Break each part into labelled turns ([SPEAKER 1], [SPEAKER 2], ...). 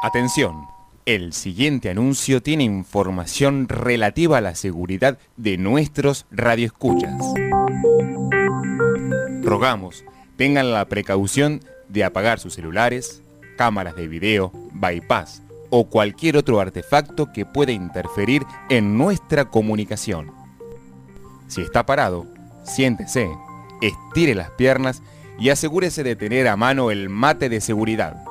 [SPEAKER 1] Atención, el siguiente anuncio tiene información relativa a la seguridad de nuestros radioescuchas. Rogamos tengan la precaución de apagar sus celulares, cámaras de video, bypass o cualquier otro artefacto que pueda interferir en nuestra comunicación. Si está parado, siéntese, estire las piernas y asegúrese de tener a mano el mate de seguridad.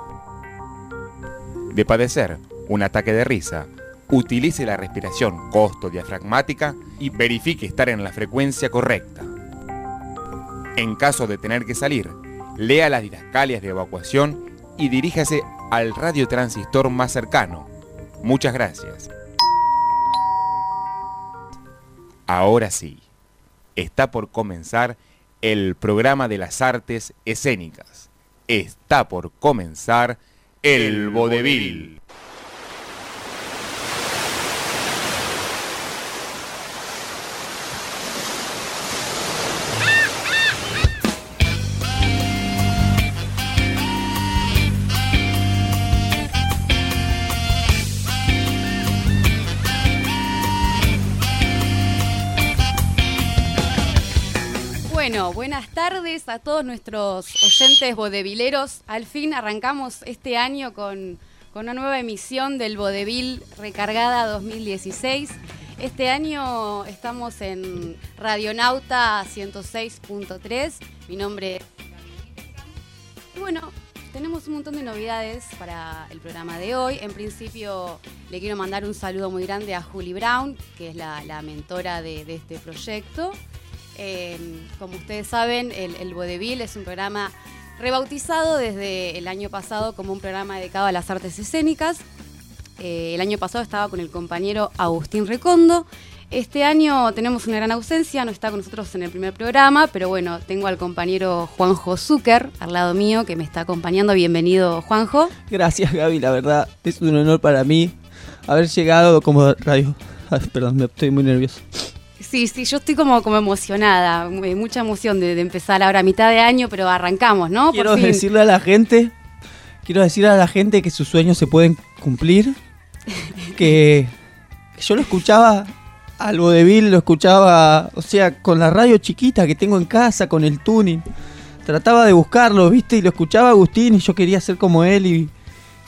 [SPEAKER 1] De padecer un ataque de risa, utilice la respiración costo-diafragmática y verifique estar en la frecuencia correcta. En caso de tener que salir, lea las didascalias de evacuación y diríjase al radiotransistor más cercano. Muchas gracias. Ahora sí, está por comenzar el programa de las artes escénicas. Está por comenzar el vodevil.
[SPEAKER 2] A todos nuestros oyentes bodevileros. Al fin arrancamos este año con, con una nueva emisión del Vodevil Recargada 2016. Este año estamos en Radionauta 106.3. Mi nombre es... Bueno, tenemos un montón de novedades para el programa de hoy. En principio le quiero mandar un saludo muy grande a Julie Brown, que es la, la mentora de, de este proyecto. Como ustedes saben, el, el es un programa rebautizado desde el año pasado como un programa dedicado a las artes escénicas. Eh, el año pasado estaba con el compañero Agustín Recondo. Este año tenemos una gran ausencia, no está con nosotros en el primer programa, pero bueno, tengo al compañero Juanjo Zucker al lado mío que me está acompañando. Bienvenido, Juanjo.
[SPEAKER 3] Gracias, Gaby, la verdad es un honor para mí haber llegado como radio. Ay, perdón, me estoy muy nervioso.
[SPEAKER 2] Sí, sí, yo estoy como, como emocionada, mu- mucha emoción de, de empezar ahora a mitad de año, pero arrancamos, ¿no? Por
[SPEAKER 3] Quiero
[SPEAKER 2] fin.
[SPEAKER 3] decirle a la gente, quiero decirle a la gente que sus sueños se pueden cumplir, que, yo lo escuchaba al vodevil, lo escuchaba, o sea, con la radio chiquita que tengo en casa, con el tuning. Trataba de buscarlo, ¿viste? Y lo escuchaba Agustín y yo quería ser como él y,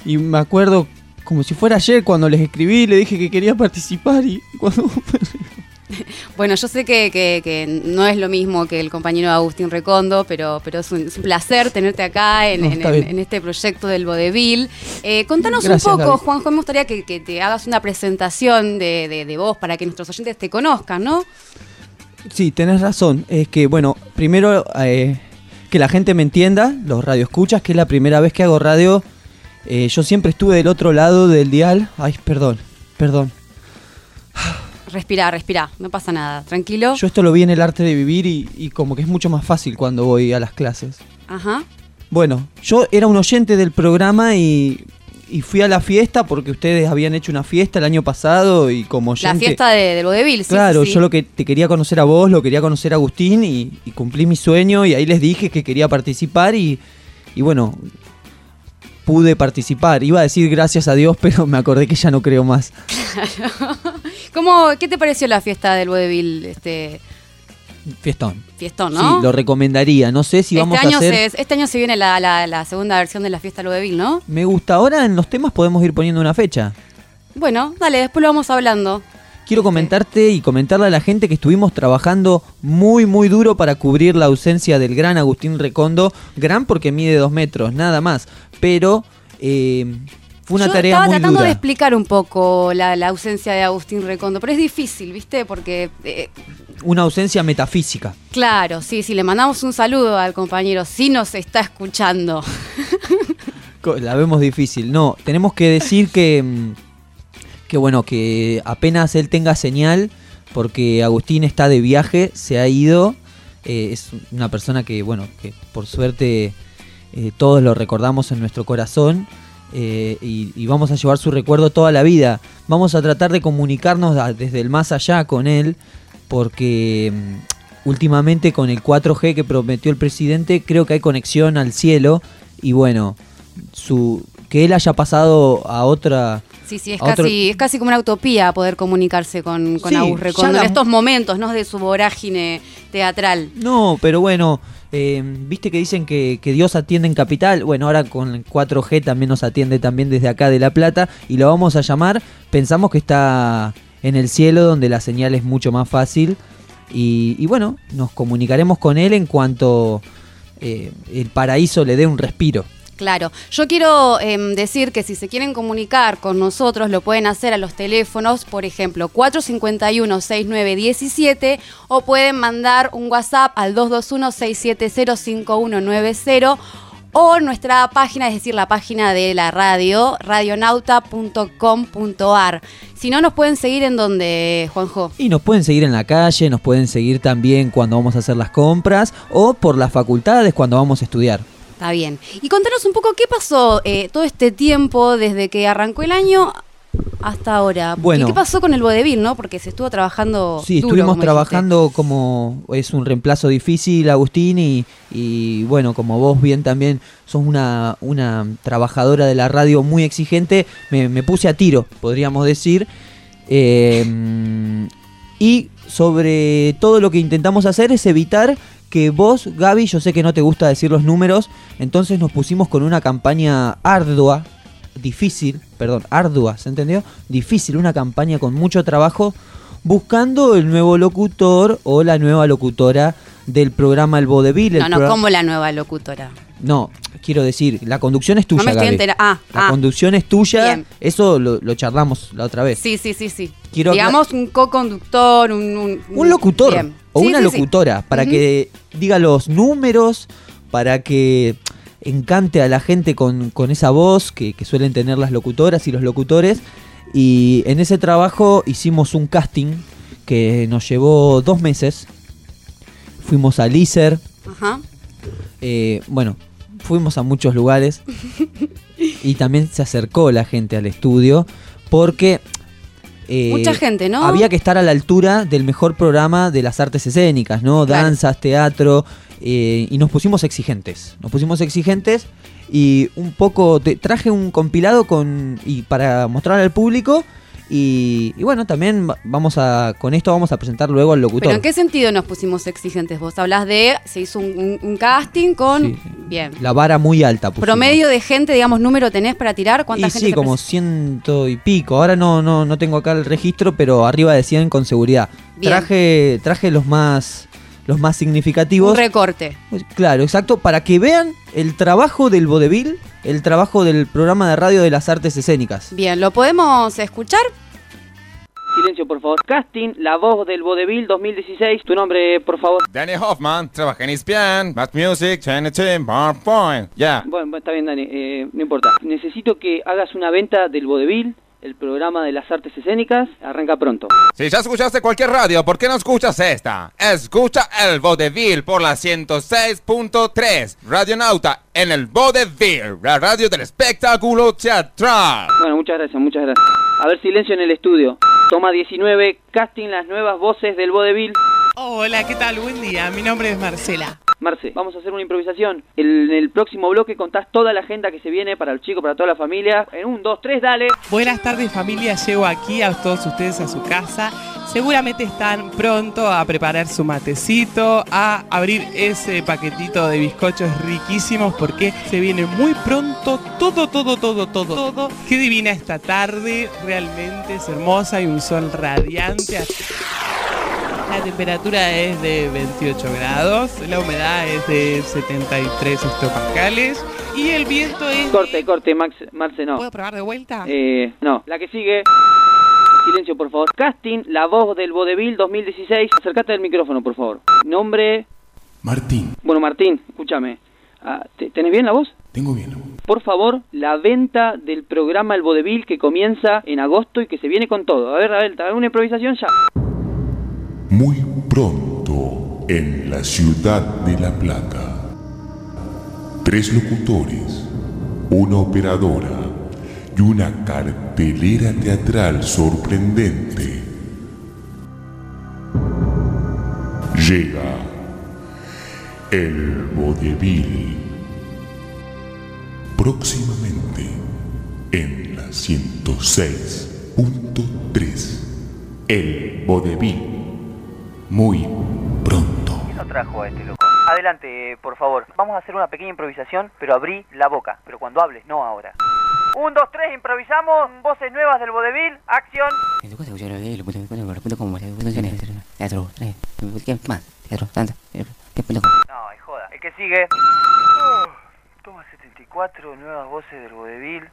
[SPEAKER 3] y me acuerdo como si fuera ayer cuando les escribí, le dije que quería participar y cuando
[SPEAKER 2] Bueno, yo sé que, que- que no es lo mismo que el compañero Agustín Recondo, pero, pero es, un, es un placer tenerte acá en,
[SPEAKER 3] No,
[SPEAKER 2] en- este proyecto del Vodevil. Eh, contanos
[SPEAKER 3] Gracias,
[SPEAKER 2] un poco. Juanjo, me gustaría que, que te hagas una presentación de, de- de vos para que nuestros oyentes te conozcan, ¿no?
[SPEAKER 3] Sí, tenés razón. Es que, bueno, primero eh, que la gente me entienda, los radioescuchas, que es la primera vez que hago radio. Eh, yo siempre estuve del otro lado del dial. Ay, perdón, perdón.
[SPEAKER 2] Respirá, respirá, no pasa nada, tranquilo.
[SPEAKER 3] Yo esto lo vi en el arte de vivir y, y como que es mucho más fácil cuando voy a las clases.
[SPEAKER 2] Ajá.
[SPEAKER 3] Bueno, yo era un oyente del programa y, y fui a la fiesta porque ustedes habían hecho una fiesta el año pasado y como
[SPEAKER 2] La
[SPEAKER 3] oyente...
[SPEAKER 2] fiesta de, Vodevil, sí.
[SPEAKER 3] Claro,
[SPEAKER 2] sí.
[SPEAKER 3] yo lo que te quería conocer a vos, lo quería conocer a Agustín y, y cumplí mi sueño y ahí les dije que quería participar y, y bueno, pude participar. Iba a decir gracias a Dios, pero me acordé que ya no creo más.
[SPEAKER 2] ¿Cómo, ¿Qué te pareció la fiesta del Vodevil, este
[SPEAKER 3] Fiestón.
[SPEAKER 2] fiestón, no?
[SPEAKER 3] Sí, lo recomendaría. No sé si
[SPEAKER 2] este,
[SPEAKER 3] vamos a
[SPEAKER 2] año
[SPEAKER 3] hacer...
[SPEAKER 2] se- este año se viene la, la- la segunda versión de la fiesta del Vodevil, ¿no?
[SPEAKER 3] Me gusta. Ahora en los temas podemos ir poniendo una fecha.
[SPEAKER 2] Bueno, dale, después lo vamos hablando.
[SPEAKER 3] Quiero comentarte y comentarle a la gente que estuvimos trabajando muy muy duro para cubrir la ausencia del gran Agustín Recondo. Gran porque mide dos metros, nada más. Pero eh, fue una
[SPEAKER 2] Yo
[SPEAKER 3] tarea
[SPEAKER 2] estaba
[SPEAKER 3] muy
[SPEAKER 2] tratando
[SPEAKER 3] dura.
[SPEAKER 2] de explicar un poco la, la ausencia de Agustín Recondo, pero es difícil, ¿viste? Porque, eh,
[SPEAKER 3] Una ausencia metafísica.
[SPEAKER 2] claro, sí, sí, le mandamos un saludo al compañero, si nos está escuchando.
[SPEAKER 3] La vemos difícil. No, tenemos que decir que, mm, que bueno, que apenas él tenga señal, porque Agustín está de viaje, se ha ido. eh, es una persona que, bueno, que por suerte eh, todos lo recordamos en nuestro corazón. eh, y, vamos a llevar su recuerdo toda la vida. Vamos a tratar de comunicarnos desde el más allá con él, porque mm, últimamente con el 4G que prometió el presidente, creo que hay conexión al cielo. Y bueno, su, que él haya pasado a otra...
[SPEAKER 2] Sí, sí, es
[SPEAKER 3] otro-
[SPEAKER 2] casi, es casi como una utopía poder comunicarse con, con
[SPEAKER 3] Sí,
[SPEAKER 2] Agus en estos momentos, ¿no? De su vorágine teatral.
[SPEAKER 3] No, pero bueno, eh, viste que dicen que, que Dios atiende en capital. Bueno, ahora con el 4G también nos atiende también desde acá de La Plata y lo vamos a llamar. Pensamos que está en el cielo donde la señal es mucho más fácil. Y, y bueno, nos comunicaremos con él en cuanto eh, el paraíso le dé un respiro.
[SPEAKER 2] Claro, yo quiero em, decir que si se quieren comunicar con nosotros lo pueden hacer a los teléfonos, por ejemplo, 451-6917 o pueden mandar un WhatsApp al 221-670-5190 o nuestra página, es decir, la página de la radio, radionauta.com.ar. Si no, nos pueden seguir en donde, Juanjo.
[SPEAKER 3] Y nos pueden seguir en la calle, nos pueden seguir también cuando vamos a hacer las compras o por las facultades cuando vamos a estudiar.
[SPEAKER 2] Está bien. Y contanos un poco qué pasó eh, todo este tiempo desde que arrancó el año hasta ahora.
[SPEAKER 3] Bueno.
[SPEAKER 2] ¿Y qué pasó con el vodevil, no? Porque se estuvo trabajando.
[SPEAKER 3] Sí,
[SPEAKER 2] duro,
[SPEAKER 3] estuvimos
[SPEAKER 2] como
[SPEAKER 3] trabajando como es un reemplazo difícil, Agustín, y, y bueno, como vos bien también sos una, una trabajadora de la radio muy exigente, me, me puse a tiro, podríamos decir. Eh, y sobre todo lo que intentamos hacer es evitar que vos, Gaby, yo sé que no te gusta decir los números, entonces nos pusimos con una campaña ardua, difícil, perdón, ardua, ¿se entendió? Difícil, una campaña con mucho trabajo, buscando el nuevo locutor o la nueva locutora del programa El Vodevil.
[SPEAKER 2] No, no,
[SPEAKER 3] programa-
[SPEAKER 2] la nueva locutora.
[SPEAKER 3] No, quiero decir, la conducción es tuya,
[SPEAKER 2] no me estoy
[SPEAKER 3] Gaby.
[SPEAKER 2] enterando. Ah,
[SPEAKER 3] La
[SPEAKER 2] ah.
[SPEAKER 3] conducción es tuya,
[SPEAKER 2] Bien.
[SPEAKER 3] eso lo, lo charlamos la otra vez.
[SPEAKER 2] Sí, sí, sí, sí.
[SPEAKER 3] Quiero
[SPEAKER 2] Digamos un co-conductor, un, un,
[SPEAKER 3] un locutor
[SPEAKER 2] Bien.
[SPEAKER 3] o
[SPEAKER 2] Sí,
[SPEAKER 3] una
[SPEAKER 2] sí, sí.
[SPEAKER 3] locutora para
[SPEAKER 2] Ujú.
[SPEAKER 3] que diga los números, para que encante a la gente con, con esa voz que, que suelen tener las locutoras y los locutores. Y en ese trabajo hicimos un casting que nos llevó dos meses. Fuimos a Lícer,
[SPEAKER 2] Ajá.
[SPEAKER 3] Eh, bueno, fuimos a muchos lugares y también se acercó la gente al estudio porque... eh,
[SPEAKER 2] Mucha gente, ¿no?
[SPEAKER 3] Había que estar a la altura del mejor programa de las artes escénicas, ¿no?
[SPEAKER 2] Claro.
[SPEAKER 3] Danzas, teatro, eh, y nos pusimos exigentes. Nos pusimos exigentes y un poco te traje un compilado con y para mostrar al público y, y bueno, también va- vamos a con esto vamos a presentar luego al locutor.
[SPEAKER 2] Pero ¿en qué sentido nos pusimos exigentes? Vos hablas de, se hizo un, un- un casting con,
[SPEAKER 3] Sí, sí.
[SPEAKER 2] bien,
[SPEAKER 3] La vara muy alta. pusimos.
[SPEAKER 2] promedio de gente, digamos, número tenés para tirar, ¿cuánta
[SPEAKER 3] Y
[SPEAKER 2] gente
[SPEAKER 3] sí, como ciento y pico. Ahora no, no, no tengo acá el registro, pero arriba de 100 con seguridad.
[SPEAKER 2] Bien.
[SPEAKER 3] Traje, traje los más los más significativos.
[SPEAKER 2] Un recorte.
[SPEAKER 3] Claro, exacto, para que vean el trabajo del vodevil, el trabajo del programa de radio de las artes escénicas.
[SPEAKER 2] Bien, ¿lo podemos escuchar?
[SPEAKER 4] Silencio, por favor. Casting, la voz del Vodevil 2016. Tu nombre, por favor.
[SPEAKER 1] Danny Hoffman, trabaja en ESPN, Math Music, TNT, Bar Point. Ya.
[SPEAKER 4] Bueno, bueno, está bien, Dani. eh, no importa. Necesito que hagas una venta del Vodevil, el programa de las artes escénicas. Arranca pronto.
[SPEAKER 1] Si ya escuchaste cualquier radio, ¿por qué no escuchas esta? Escucha el Vodevil por la 106.3. Radionauta en el Vodevil, la radio del espectáculo teatral.
[SPEAKER 4] Bueno, muchas gracias, muchas gracias. A ver, silencio en el estudio. Toma 19. Casting, las nuevas voces del Vodevil.
[SPEAKER 5] Hola, ¿qué tal? Buen día. Mi nombre es Marcela.
[SPEAKER 4] Marce, vamos a hacer una improvisación. En el próximo bloque contás toda la agenda que se viene para el chico, para toda la familia. En un, dos, tres, dale.
[SPEAKER 5] Buenas tardes familia, llego aquí a todos ustedes a su casa. Seguramente están pronto a preparar su matecito, a abrir ese paquetito de bizcochos riquísimos porque se viene muy pronto todo, todo, todo, todo, todo. Qué divina esta tarde, realmente es hermosa, hay un sol radiante. La temperatura es de 28 grados, la humedad es de 73 hectopascales y el viento es...
[SPEAKER 4] Corte, corte, Max, Marce, no.
[SPEAKER 5] ¿Puedo probar de vuelta?
[SPEAKER 4] Eh, no. La que sigue. Silencio, por favor. Casting, la voz del Vodevil 2016. Acércate al micrófono, por favor. Nombre.
[SPEAKER 6] Martín,
[SPEAKER 4] Bueno, Martín, escúchame. Ah, ¿te- ¿Tenés bien la voz?
[SPEAKER 6] tengo bien.
[SPEAKER 4] Por favor, la venta del programa El Vodevil que comienza en agosto y que se viene con todo. A ver, a ver, ¿te hago una improvisación ya?
[SPEAKER 6] Muy pronto en la ciudad de La Plata. Tres locutores, una operadora y una cartelera teatral sorprendente. Llega el vodevil. Próximamente en la 106.3. El vodevil. Muy pronto.
[SPEAKER 4] ¿Quién lo trajo a este loco? Adelante, por favor. Vamos a hacer una pequeña improvisación, pero abrí la boca. Pero cuando hables, no ahora. Un, dos, tres, improvisamos. Voces nuevas del vodevil. Acción. No, y joda. El que sigue. Oh, toma 74, nuevas voces del vodevil.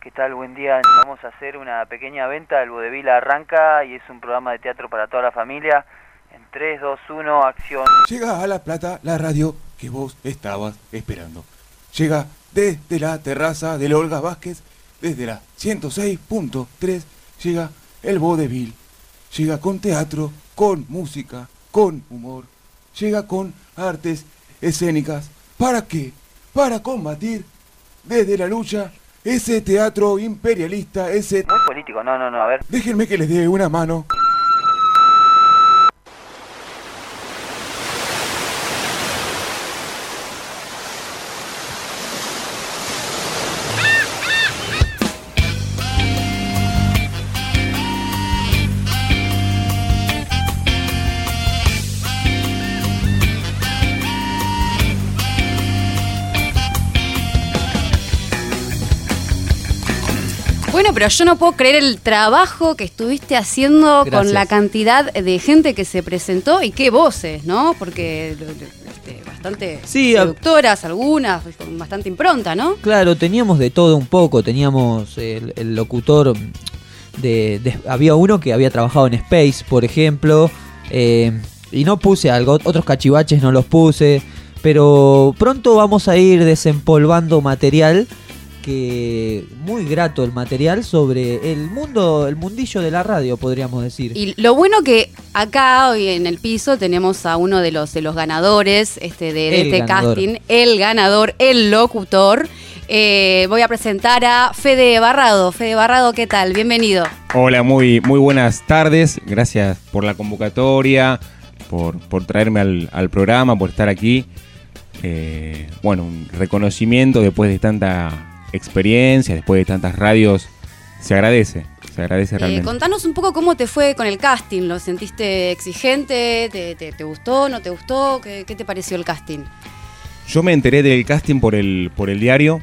[SPEAKER 4] ¿Qué tal? Buen día. Vamos a hacer una pequeña venta. El vodevil arranca y es un programa de teatro para toda la familia. En 3, 2, 1, acción.
[SPEAKER 1] Llega a La Plata la radio que vos estabas esperando. Llega desde la terraza de Olga Vázquez, desde la 106.3, llega el vodevil. Llega con teatro, con música, con humor. Llega con artes escénicas. ¿Para qué? Para combatir desde la lucha ese teatro imperialista, ese...
[SPEAKER 4] Muy político. No, no, no. A ver.
[SPEAKER 1] Déjenme que les dé una mano.
[SPEAKER 2] Pero yo no puedo creer el trabajo que estuviste haciendo con la cantidad de gente que se presentó y qué voces, ¿no? Porque este, bastante
[SPEAKER 3] Sí,
[SPEAKER 2] seductoras, algunas, con bastante impronta, ¿no?
[SPEAKER 3] Claro, teníamos de todo un poco. Teníamos el, el locutor de, de- Había uno que había trabajado en Space, por ejemplo. eh, y no puse algo, otros cachivaches no los puse. Pero pronto vamos a ir desempolvando material. Que muy grato el material sobre el mundo, el mundillo de la radio, podríamos decir.
[SPEAKER 2] Y lo bueno que acá hoy en el piso tenemos a uno de los de los ganadores este, de, este
[SPEAKER 3] ganador.
[SPEAKER 2] casting, el ganador, el locutor. Eh, voy a presentar a Fede Barrado. Fede Barrado, ¿qué tal? Bienvenido.
[SPEAKER 1] Hola, muy, muy buenas tardes. Gracias por la convocatoria, por, por traerme al, al programa, por estar aquí. Eh, bueno, un reconocimiento después de tanta experiencia, después de tantas radios. Se agradece, se agradece
[SPEAKER 2] Eh,
[SPEAKER 1] realmente.
[SPEAKER 2] contanos un poco cómo te fue con el casting. ¿Lo sentiste exigente? ¿Te, te- te gustó? ¿No te gustó? ¿Qué, qué te pareció el casting?
[SPEAKER 1] Yo me enteré del casting por el, por el diario.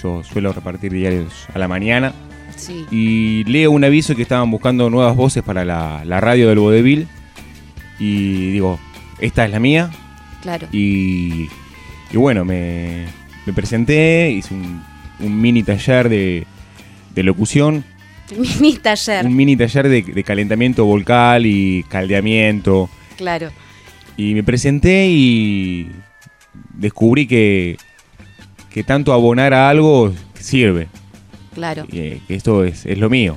[SPEAKER 1] Yo suelo repartir diarios a la mañana.
[SPEAKER 2] Sí.
[SPEAKER 1] y leo un aviso que estaban buscando nuevas voces para la, la radio del vodevil y digo, esta es la mía
[SPEAKER 2] Claro.
[SPEAKER 1] y, y bueno, me, me presenté, hice un, un mini taller de, de locución,
[SPEAKER 2] Mini taller.
[SPEAKER 1] un mini taller de, de calentamiento vocal y caldeamiento
[SPEAKER 2] Claro.
[SPEAKER 1] y me presenté y descubrí que, que tanto abonar a algo sirve,
[SPEAKER 2] Claro.
[SPEAKER 1] y, eh, que esto es, es lo mío.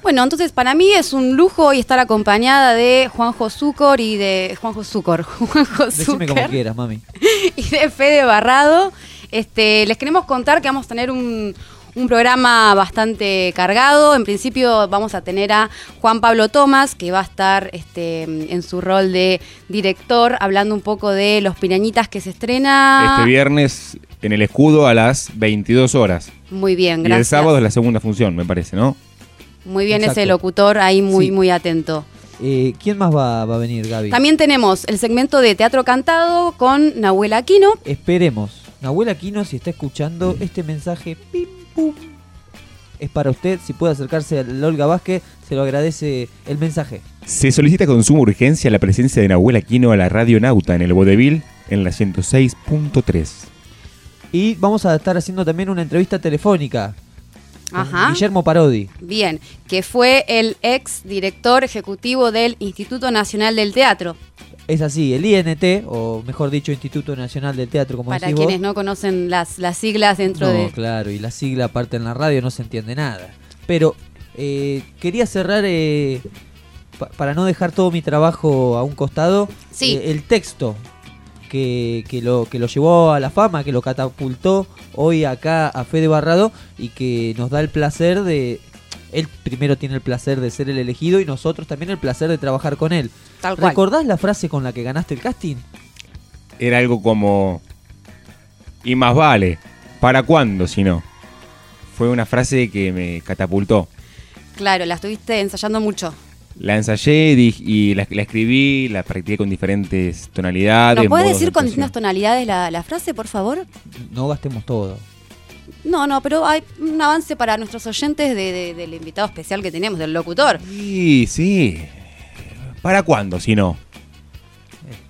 [SPEAKER 2] Bueno, entonces para mí es un lujo hoy estar acompañada de Juanjo Zúcor y de Juanjo Zúcor, Juanjo
[SPEAKER 3] Decime como quieras, mami.
[SPEAKER 2] y de Fede Barrado. Este, les queremos contar que vamos a tener un, un programa bastante cargado. En principio vamos a tener a Juan Pablo Tomás, que va a estar este, en su rol de director, hablando un poco de Los Pirañitas que se estrena.
[SPEAKER 1] Este viernes en el escudo a las 22 horas.
[SPEAKER 2] Muy bien,
[SPEAKER 1] Y
[SPEAKER 2] gracias.
[SPEAKER 1] el sábado es la segunda función, me parece, ¿no?
[SPEAKER 2] Muy bien
[SPEAKER 3] Exacto.
[SPEAKER 2] ese locutor ahí muy,
[SPEAKER 3] Sí.
[SPEAKER 2] muy atento.
[SPEAKER 3] Eh, ¿Quién más va, va a venir, Gaby?
[SPEAKER 2] También tenemos el segmento de teatro cantado con Nahuel Aquino.
[SPEAKER 3] Esperemos. Nahuel Aquino, si está escuchando este mensaje, pim, pum, es para usted. Si puede acercarse al Olga Vázquez, se lo agradece el mensaje.
[SPEAKER 1] Se solicita con suma urgencia la presencia de Nahuel Aquino a la Radio Nauta en el Vodevil en la 106.3.
[SPEAKER 3] Y vamos a estar haciendo también una entrevista telefónica con
[SPEAKER 2] Ajá.
[SPEAKER 3] Guillermo Parodi.
[SPEAKER 2] Bien, que fue el ex director ejecutivo del Instituto Nacional del Teatro.
[SPEAKER 3] Es así, el INT, o mejor dicho, Instituto Nacional del Teatro, como
[SPEAKER 2] Para
[SPEAKER 3] decís
[SPEAKER 2] quienes
[SPEAKER 3] vos.
[SPEAKER 2] no conocen las, las siglas dentro
[SPEAKER 3] No,
[SPEAKER 2] de...
[SPEAKER 3] claro, y la sigla aparte en la radio no se entiende nada. Pero eh, quería cerrar, eh, pa- para no dejar todo mi trabajo a un costado,
[SPEAKER 2] Sí.
[SPEAKER 3] eh, el texto que, que lo, que lo llevó a la fama, que lo catapultó hoy acá a Fede Barrado y que nos da el placer de... Él primero tiene el placer de ser el elegido y nosotros también el placer de trabajar con él.
[SPEAKER 2] Tal cual.
[SPEAKER 3] ¿Recordás la frase con la que ganaste el casting?
[SPEAKER 1] Era algo como... Y más vale. ¿Para cuándo si no? fue una frase que me catapultó.
[SPEAKER 2] Claro, la estuviste ensayando mucho.
[SPEAKER 1] La ensayé y la, la escribí, la practiqué con diferentes tonalidades.
[SPEAKER 2] ¿Nos puedes decir con distintas tonalidades la, la frase, por favor?
[SPEAKER 3] No gastemos todo.
[SPEAKER 2] No, no, pero hay un avance para nuestros oyentes de- de- del invitado especial que tenemos, del locutor.
[SPEAKER 1] Sí, sí. ¿Para cuándo, si no?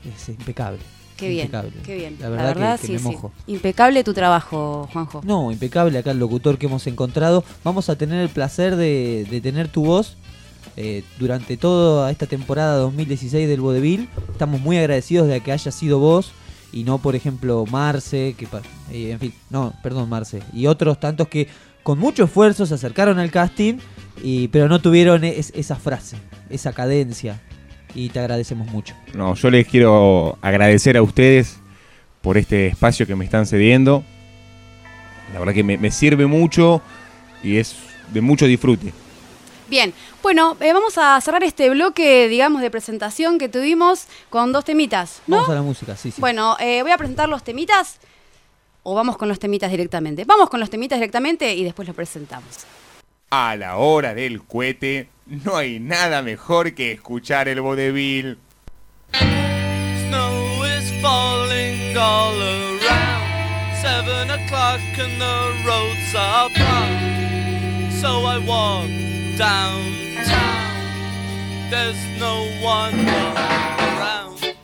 [SPEAKER 3] Es, es impecable.
[SPEAKER 2] Qué bien,
[SPEAKER 3] Impecable.
[SPEAKER 2] qué bien.
[SPEAKER 3] La verdad, que, que
[SPEAKER 2] sí,
[SPEAKER 3] me
[SPEAKER 2] sí.
[SPEAKER 3] mojo.
[SPEAKER 2] Impecable tu trabajo, Juanjo.
[SPEAKER 3] No, impecable acá el locutor que hemos encontrado. Vamos a tener el placer de, de tener tu voz eh, durante toda esta temporada 2016 del Vodevil. Estamos muy agradecidos de que haya sido vos y no, por ejemplo, Marce, que eh, en fin, no, perdón, Marce, y otros tantos que con mucho esfuerzo se acercaron al casting, y, pero no tuvieron es- esa frase, esa cadencia. Y te agradecemos mucho.
[SPEAKER 1] No, yo les quiero agradecer a ustedes por este espacio que me están cediendo. La verdad que me sirve mucho y es de mucho disfrute.
[SPEAKER 2] Bien, bueno, eh, vamos a cerrar este bloque, digamos, de presentación que tuvimos con dos temitas, ¿no?
[SPEAKER 3] Vamos a la música, sí, sí.
[SPEAKER 2] Bueno, eh, voy a presentar los temitas o vamos con los temitas directamente. Vamos con los temitas directamente y después los presentamos.
[SPEAKER 1] A la hora del cohete, no hay nada mejor que escuchar el vodevil.
[SPEAKER 7] Snow is falling all around. Seven o'clock and the roads are blocked. So I walk downtown. There's no one around.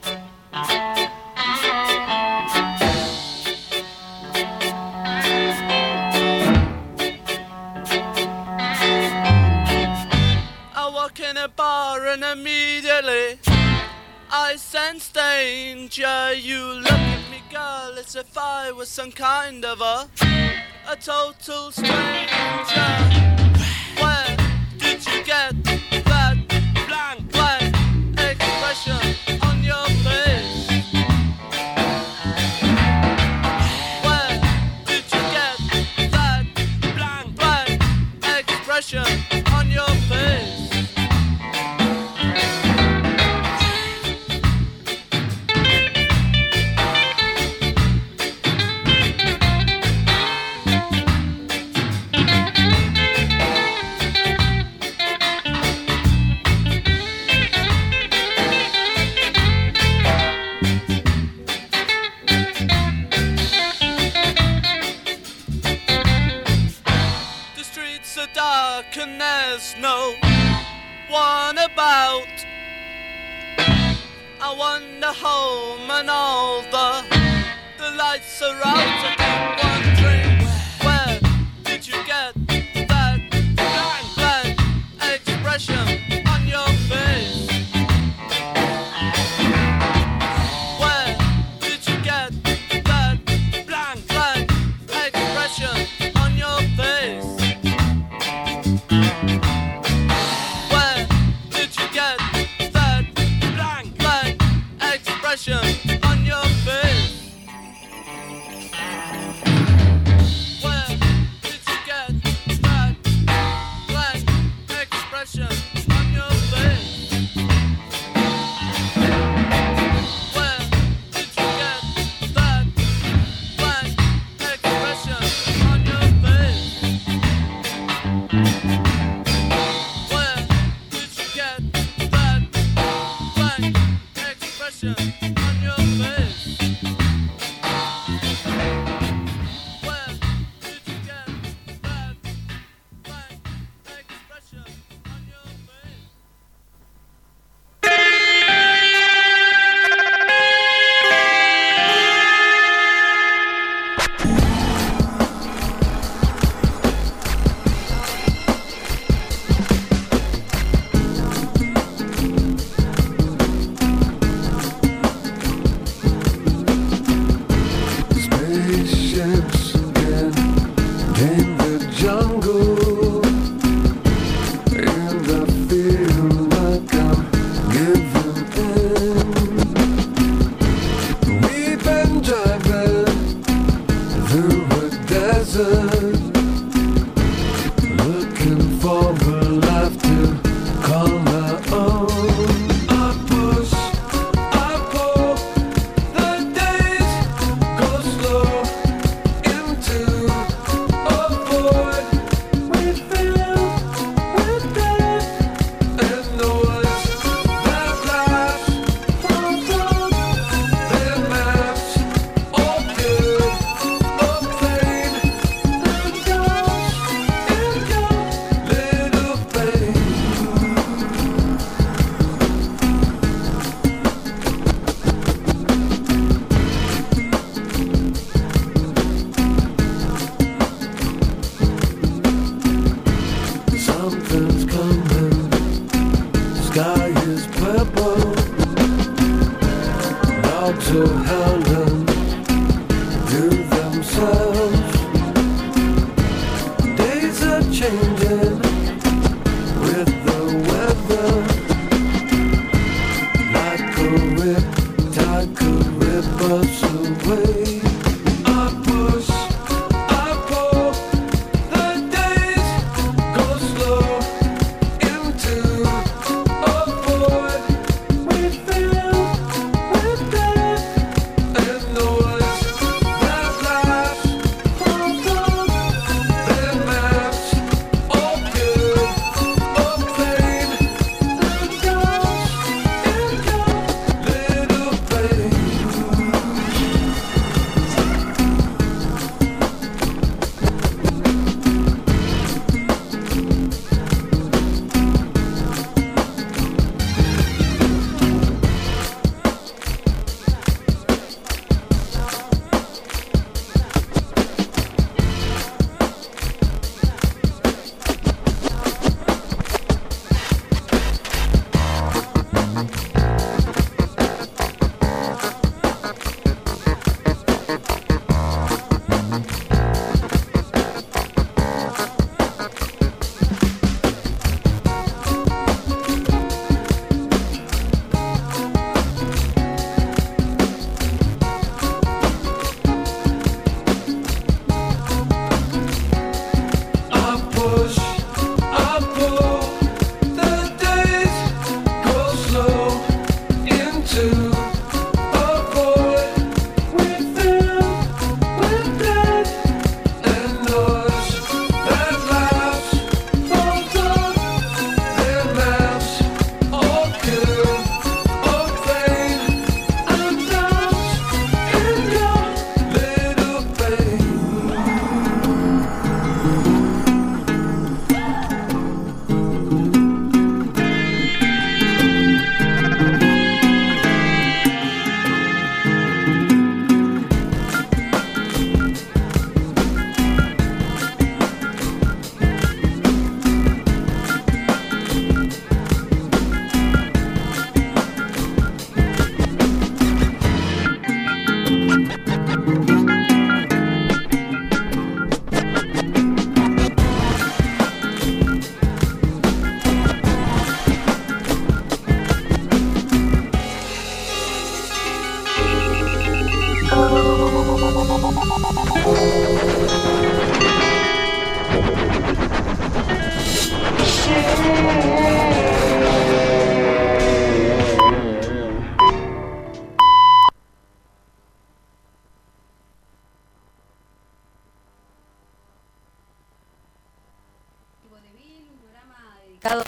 [SPEAKER 7] I walk in a bar and immediately I sense danger. You look at me, girl, as if I was some kind of a a total stranger. Home and all the the lights are out.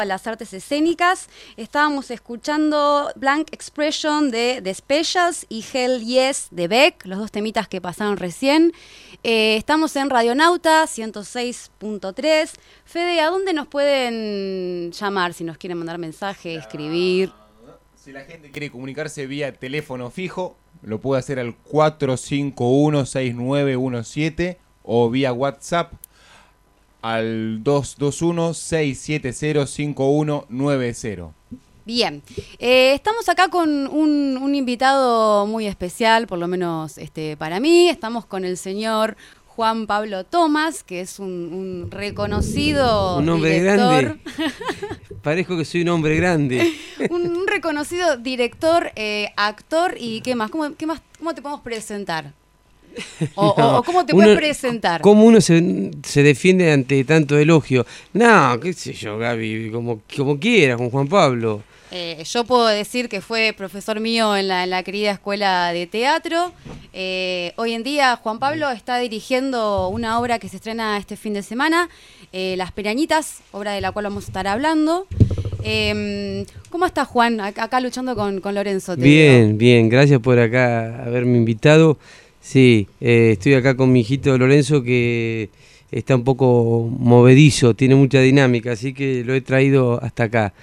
[SPEAKER 2] Las artes escénicas. Estábamos escuchando Blank Expression de The Specials y Hell Yes de Beck, los dos temitas que pasaron recién. Eh, estamos en Radionauta 106.3. Fede, ¿a dónde nos pueden llamar si nos quieren mandar mensaje, escribir?
[SPEAKER 1] Si la gente quiere comunicarse vía teléfono fijo, lo puede hacer al 451-6917 o vía WhatsApp al 221-670-5190.
[SPEAKER 2] Bien, Eh, estamos acá con un, un invitado muy especial, por lo menos este, para mí. Estamos con el señor Juan Pablo Tomás, que es un, un reconocido
[SPEAKER 8] Un hombre
[SPEAKER 2] director,
[SPEAKER 8] grande. Parezco que soy un hombre grande.
[SPEAKER 2] un, un reconocido director, eh, actor y qué más, ¿Cómo, qué más, cómo te podemos presentar? O, o-
[SPEAKER 8] No,
[SPEAKER 2] o cómo te
[SPEAKER 8] uno-
[SPEAKER 2] puedes presentar.
[SPEAKER 8] ¿Cómo uno se, se defiende ante tanto elogio? No, qué sé yo, Gaby, como, como quiera, con Juan Pablo.
[SPEAKER 2] Eh, yo puedo decir que fue profesor mío en la, en la querida escuela de teatro. Eh, hoy en día Juan Pablo está dirigiendo una obra que se estrena este fin de semana, eh, Las Perañitas, obra de la cual vamos a estar hablando. Eh, ¿Cómo está Juan? Acá, acá luchando con, con Lorenzo. te digo.
[SPEAKER 8] Bien, bien, gracias por acá haberme invitado. Sí, eh, estoy acá con mi hijito Lorenzo que está un poco movedizo, tiene mucha dinámica, así que lo he traído hasta acá.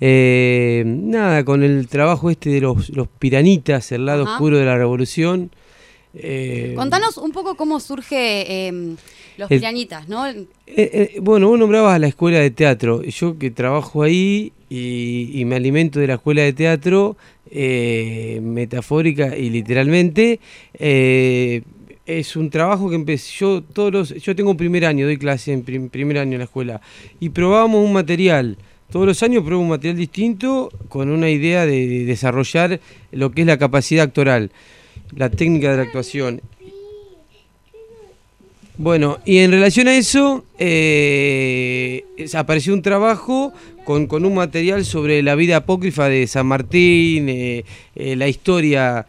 [SPEAKER 8] Eh, nada, con el trabajo este de los, los piranitas, el lado
[SPEAKER 2] Ajá.
[SPEAKER 8] oscuro de la revolución, Eh,
[SPEAKER 2] Contanos un poco cómo surge eh, Los Pirañitas, ¿no?
[SPEAKER 8] Eh, eh, bueno, vos nombrabas a la escuela de teatro. Yo que trabajo ahí y, y me alimento de la escuela de teatro, metafórica y literalmente, es un trabajo que empecé. Yo todos los, yo tengo un primer año, doy clase en prim- primer año en la escuela y probábamos un material. Todos los años pruebo un material distinto con una idea de, de desarrollar lo que es la capacidad actoral, la técnica de la actuación. Bueno, y en relación a eso, eh, apareció un trabajo con, con un material sobre la vida apócrifa de San Martín, eh, eh, la historia,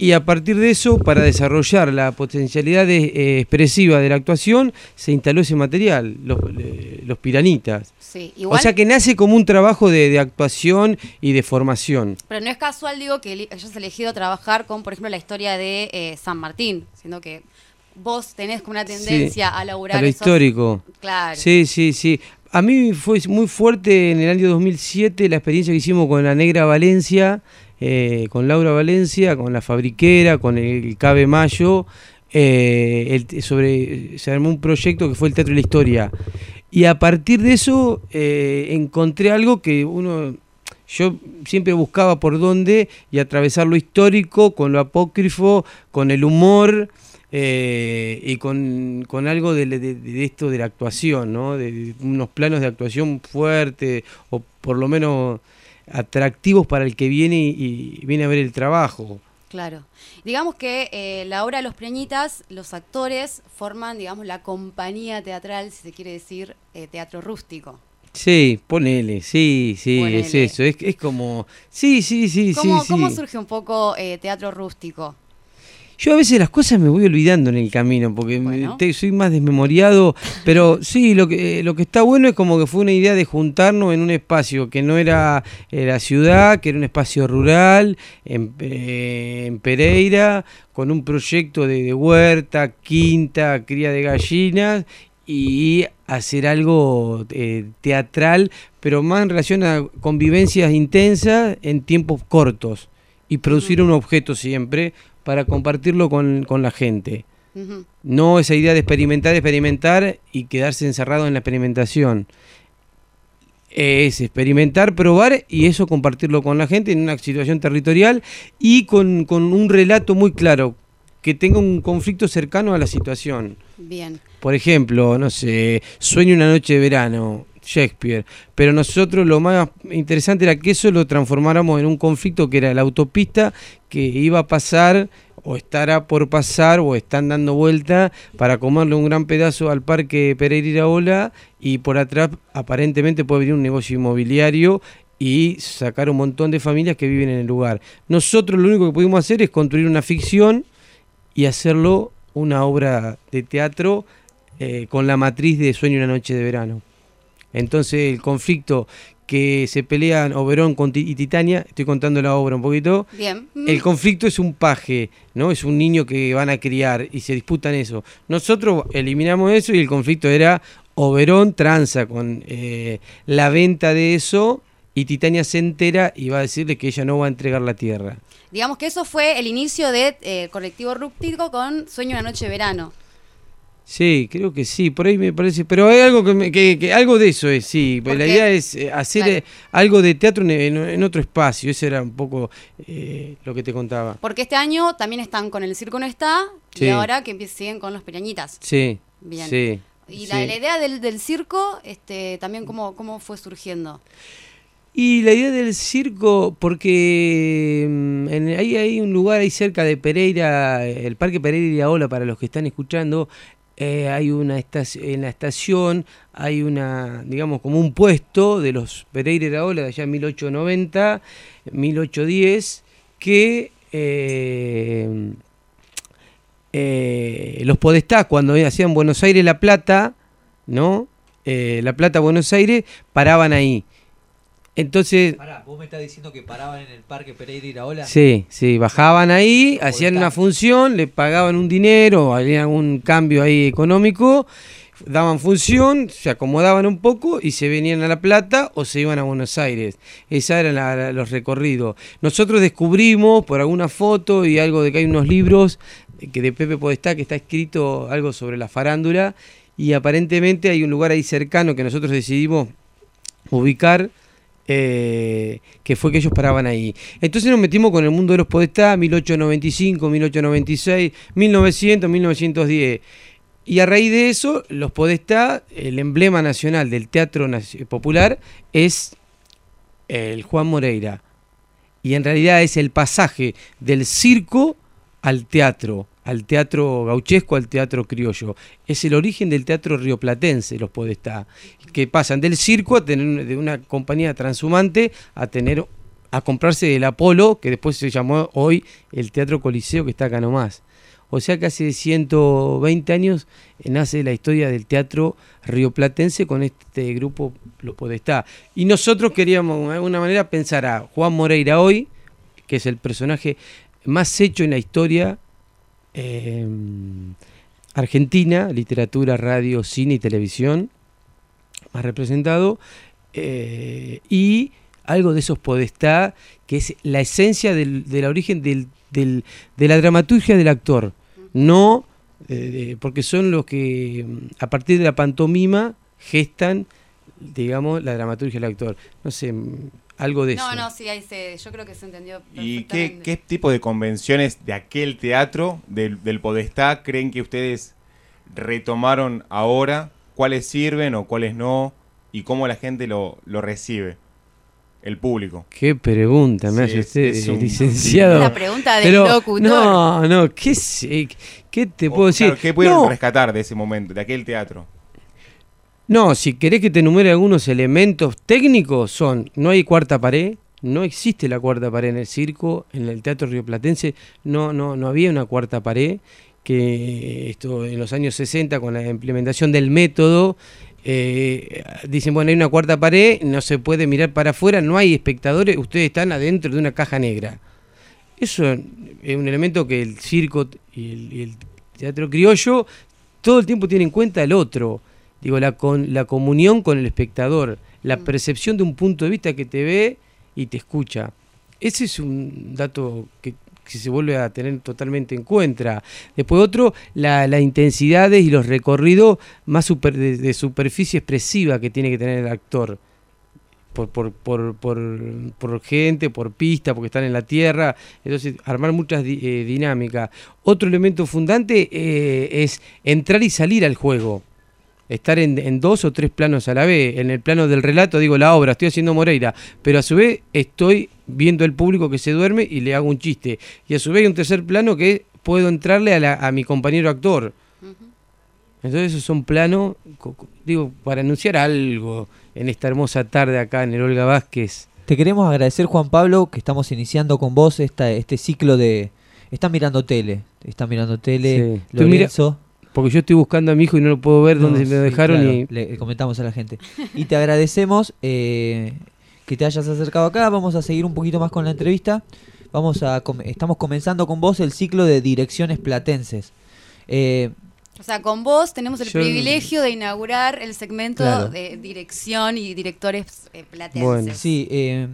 [SPEAKER 8] y a partir de eso, para desarrollar la potencialidad de- eh, expresiva de la actuación, se instaló ese material, los, eh, los piranitas.
[SPEAKER 2] Sí, igual,
[SPEAKER 8] O sea que nace como un trabajo de, de actuación y de formación.
[SPEAKER 2] pero no es casual, digo, que hayas elegido trabajar con, por ejemplo, la historia de eh, San Martín, siendo que vos tenés como una tendencia a laburar
[SPEAKER 8] a lo
[SPEAKER 2] esos-
[SPEAKER 8] histórico.
[SPEAKER 2] Claro.
[SPEAKER 8] Sí, sí, sí. A mí fue muy fuerte en el año 2007 la experiencia que hicimos con la Negra Valencia, eh, con Laura Valencia, con la Fabriquera, con el Cabe Mayo. eh, sobre, se armó un proyecto que fue el Teatro de la Historia. Y a partir de eso eh, encontré algo que uno yo siempre buscaba por dónde y atravesar lo histórico con lo apócrifo, con el humor y con, con algo de, esto de la actuación, ¿no? de, de unos planos de actuación fuertes o por lo menos atractivos para el que viene y, y viene a ver el trabajo.
[SPEAKER 2] Claro. Digamos que eh, la obra Los Preñitas, los actores forman, digamos, la compañía teatral, si se quiere decir, eh, teatro rústico.
[SPEAKER 8] Sí, ponele, sí, sí, es eso, es, es como, sí, sí, sí,
[SPEAKER 2] ¿Cómo,
[SPEAKER 8] sí,
[SPEAKER 2] cómo
[SPEAKER 8] sí.
[SPEAKER 2] surge un poco eh, teatro rústico?
[SPEAKER 8] Yo a veces las cosas me voy olvidando en el camino porque me-
[SPEAKER 2] Bueno.
[SPEAKER 8] te- soy más desmemoriado, pero sí, lo que, lo que está bueno es como que fue una idea de juntarnos en un espacio que no era eh, la ciudad, que era un espacio rural, en, eh, en Pereira, con un proyecto de, de huerta, quinta, cría de gallinas y hacer algo eh, teatral, pero más en relación a convivencias intensas en tiempos cortos y producir un objeto siempre para compartirlo con, con la gente. No esa idea de experimentar, experimentar y quedarse encerrado en la experimentación. Es experimentar, probar y eso compartirlo con la gente en una situación territorial y con, con un relato muy claro, que tenga un conflicto cercano a la situación.
[SPEAKER 2] Bien.
[SPEAKER 8] Por ejemplo, no sé, Sueño una noche de verano, Shakespeare. Pero nosotros lo más interesante era que eso lo transformáramos en un conflicto que era la autopista que iba a pasar o estará por pasar o están dando vuelta para comerle un gran pedazo al parque Pereira Iraola y por atrás aparentemente puede venir un negocio inmobiliario y sacar un montón de familias que viven en el lugar. Nosotros lo único que pudimos hacer es construir una ficción y hacerlo una obra de teatro eh, con la matriz de Sueño una noche de verano. Entonces el conflicto que se pelean Oberón y Titania, estoy contando la obra un poquito,
[SPEAKER 2] Bien.
[SPEAKER 8] El conflicto es un paje, ¿no? Es un niño que van a criar y se disputan eso. Nosotros eliminamos eso y el conflicto era Oberón tranza con eh, la venta de eso y Titania se entera y va a decirle que ella no va a entregar la tierra.
[SPEAKER 2] Digamos que eso fue el inicio de eh, colectivo rústico con Sueño una noche de verano.
[SPEAKER 8] Sí, creo que sí, por ahí me parece, pero hay algo que, me- que- que algo de eso es, sí, pues la idea es eh, hacer eh, algo de teatro en, en- otro espacio, eso era un poco eh, lo que te contaba.
[SPEAKER 2] Porque este año también están con El Circo No Está y ahora que siguen con Los Pirañitas.
[SPEAKER 8] Sí,
[SPEAKER 2] Bien.
[SPEAKER 8] sí.
[SPEAKER 2] Y la,
[SPEAKER 8] sí.
[SPEAKER 2] la idea del, del circo, este, también cómo, cómo fue surgiendo.
[SPEAKER 8] Y la idea del circo, porque mm, en- ahí hay un lugar ahí cerca de Pereira, el Parque Pereira y Aola, para los que están escuchando, eh, hay una estación, en la estación hay una, digamos, como un puesto de los Pereira y Aola de allá en 1890, 1810, que eh, eh, los podestás cuando hacían Buenos Aires La Plata, ¿no? Eh, la Plata Buenos Aires, paraban ahí. Entonces,
[SPEAKER 3] Pará, vos me estás diciendo que paraban en el parque Pereira Iraola.
[SPEAKER 8] sí, sí, bajaban ahí, hacían una función, le pagaban un dinero, había algún cambio ahí económico, daban función, se acomodaban un poco y se venían a La Plata o se iban a Buenos Aires. Esos eran la- los recorridos. Nosotros descubrimos por alguna foto y algo de que hay unos libros que de Pepe Podestá, que está escrito algo sobre la farándula, y aparentemente hay un lugar ahí cercano que nosotros decidimos ubicar, eh, que fue que ellos paraban ahí. Entonces nos metimos con el mundo de los Podestá, 1895, 1896, 1900, 1910. Y a raíz de eso, los Podestá, el emblema nacional del teatro popular, es el Juan Moreira. Y en realidad es el pasaje del circo al teatro, al teatro gauchesco, al teatro criollo. Es el origen del teatro rioplatense, los Podestá, que pasan del circo a tener de una compañía transhumante a tener a comprarse el Apolo, que después se llamó hoy el Teatro Coliseo, que está acá nomás. O sea que hace 120 años eh, nace la historia del teatro rioplatense con este grupo Los Podestá. Y nosotros queríamos de alguna manera pensar a Juan Moreira hoy, que es el personaje más hecho en la historia eh, argentina, literatura, radio, cine y televisión, más representado, eh, y algo de esos Podestá, que es la esencia del, origen de la dramaturgia del actor, no eh, porque son los que mm, a partir de la pantomima gestan, digamos, la dramaturgia del actor. No sé, mm, algo de
[SPEAKER 2] No,
[SPEAKER 8] eso.
[SPEAKER 2] no, sí, ahí se, yo creo que se entendió
[SPEAKER 1] ¿Y qué, qué tipo de convenciones de aquel teatro, del, del Podestá, creen que ustedes retomaron ahora? ¿Cuáles sirven o cuáles no? ¿Y cómo la gente lo, lo recibe? El público.
[SPEAKER 8] Qué pregunta me
[SPEAKER 1] Sí,
[SPEAKER 8] hace
[SPEAKER 1] es-
[SPEAKER 8] usted,
[SPEAKER 1] es un-
[SPEAKER 8] licenciado.
[SPEAKER 2] La pregunta del
[SPEAKER 8] Pero,
[SPEAKER 2] locutor.
[SPEAKER 8] No, no, ¿qué, sé- qué te
[SPEAKER 1] O,
[SPEAKER 8] puedo decir?
[SPEAKER 1] claro, ¿Qué pudieron
[SPEAKER 8] no,
[SPEAKER 1] rescatar de ese momento, de aquel teatro?
[SPEAKER 8] No, si querés que te enumere algunos elementos técnicos, son, no hay cuarta pared, no existe la cuarta pared en el circo, en el teatro rioplatense no, no, no había una cuarta pared, que esto en los años 60 con la implementación del método, eh, dicen, bueno, hay una cuarta pared, no se puede mirar para afuera, no hay espectadores, ustedes están adentro de una caja negra. Eso es un elemento que el circo y el, y el teatro criollo todo el tiempo tiene en cuenta el otro. Digo, la, con, la comunión con el espectador, la percepción de un punto de vista que te ve y te escucha. Ese es un dato que, que se vuelve a tener totalmente en cuenta. Después otro, la, la intensidades y los recorridos más super- de, de superficie expresiva que tiene que tener el actor por, por, por, por, por gente, por pista, porque están en la tierra. Entonces, armar muchas eh, dinámicas. Otro elemento fundante eh, es entrar y salir al juego. Estar en, en dos o tres planos a la vez. En el plano del relato, digo la obra, estoy haciendo Moreira, pero a su vez estoy viendo el público que se duerme y le hago un chiste. Y a su vez hay un tercer plano que puedo entrarle a, la- a mi compañero actor. Entonces esos son planos, co- co- digo, para anunciar algo en esta hermosa tarde acá en el Olga Vázquez.
[SPEAKER 3] Te queremos agradecer, Juan Pablo, que estamos iniciando con vos esta, este ciclo de... Estás mirando tele, estás mirando tele,
[SPEAKER 8] Sí.
[SPEAKER 3] Lorenzo.
[SPEAKER 8] Porque yo estoy buscando a mi hijo y no lo puedo ver dónde
[SPEAKER 3] No,
[SPEAKER 8] me lo
[SPEAKER 3] sí,
[SPEAKER 8] dejaron
[SPEAKER 3] claro,
[SPEAKER 8] y
[SPEAKER 3] le comentamos a la gente. Y te agradecemos eh, que te hayas acercado acá. Vamos a seguir un poquito más con la entrevista. Vamos a com- estamos comenzando con vos el ciclo de direcciones platenses. Eh,
[SPEAKER 2] O sea, con vos tenemos el
[SPEAKER 3] Yo-
[SPEAKER 2] privilegio de inaugurar el segmento
[SPEAKER 3] Claro.
[SPEAKER 2] de dirección y directores eh, platenses.
[SPEAKER 8] Bueno.
[SPEAKER 3] sí, eh,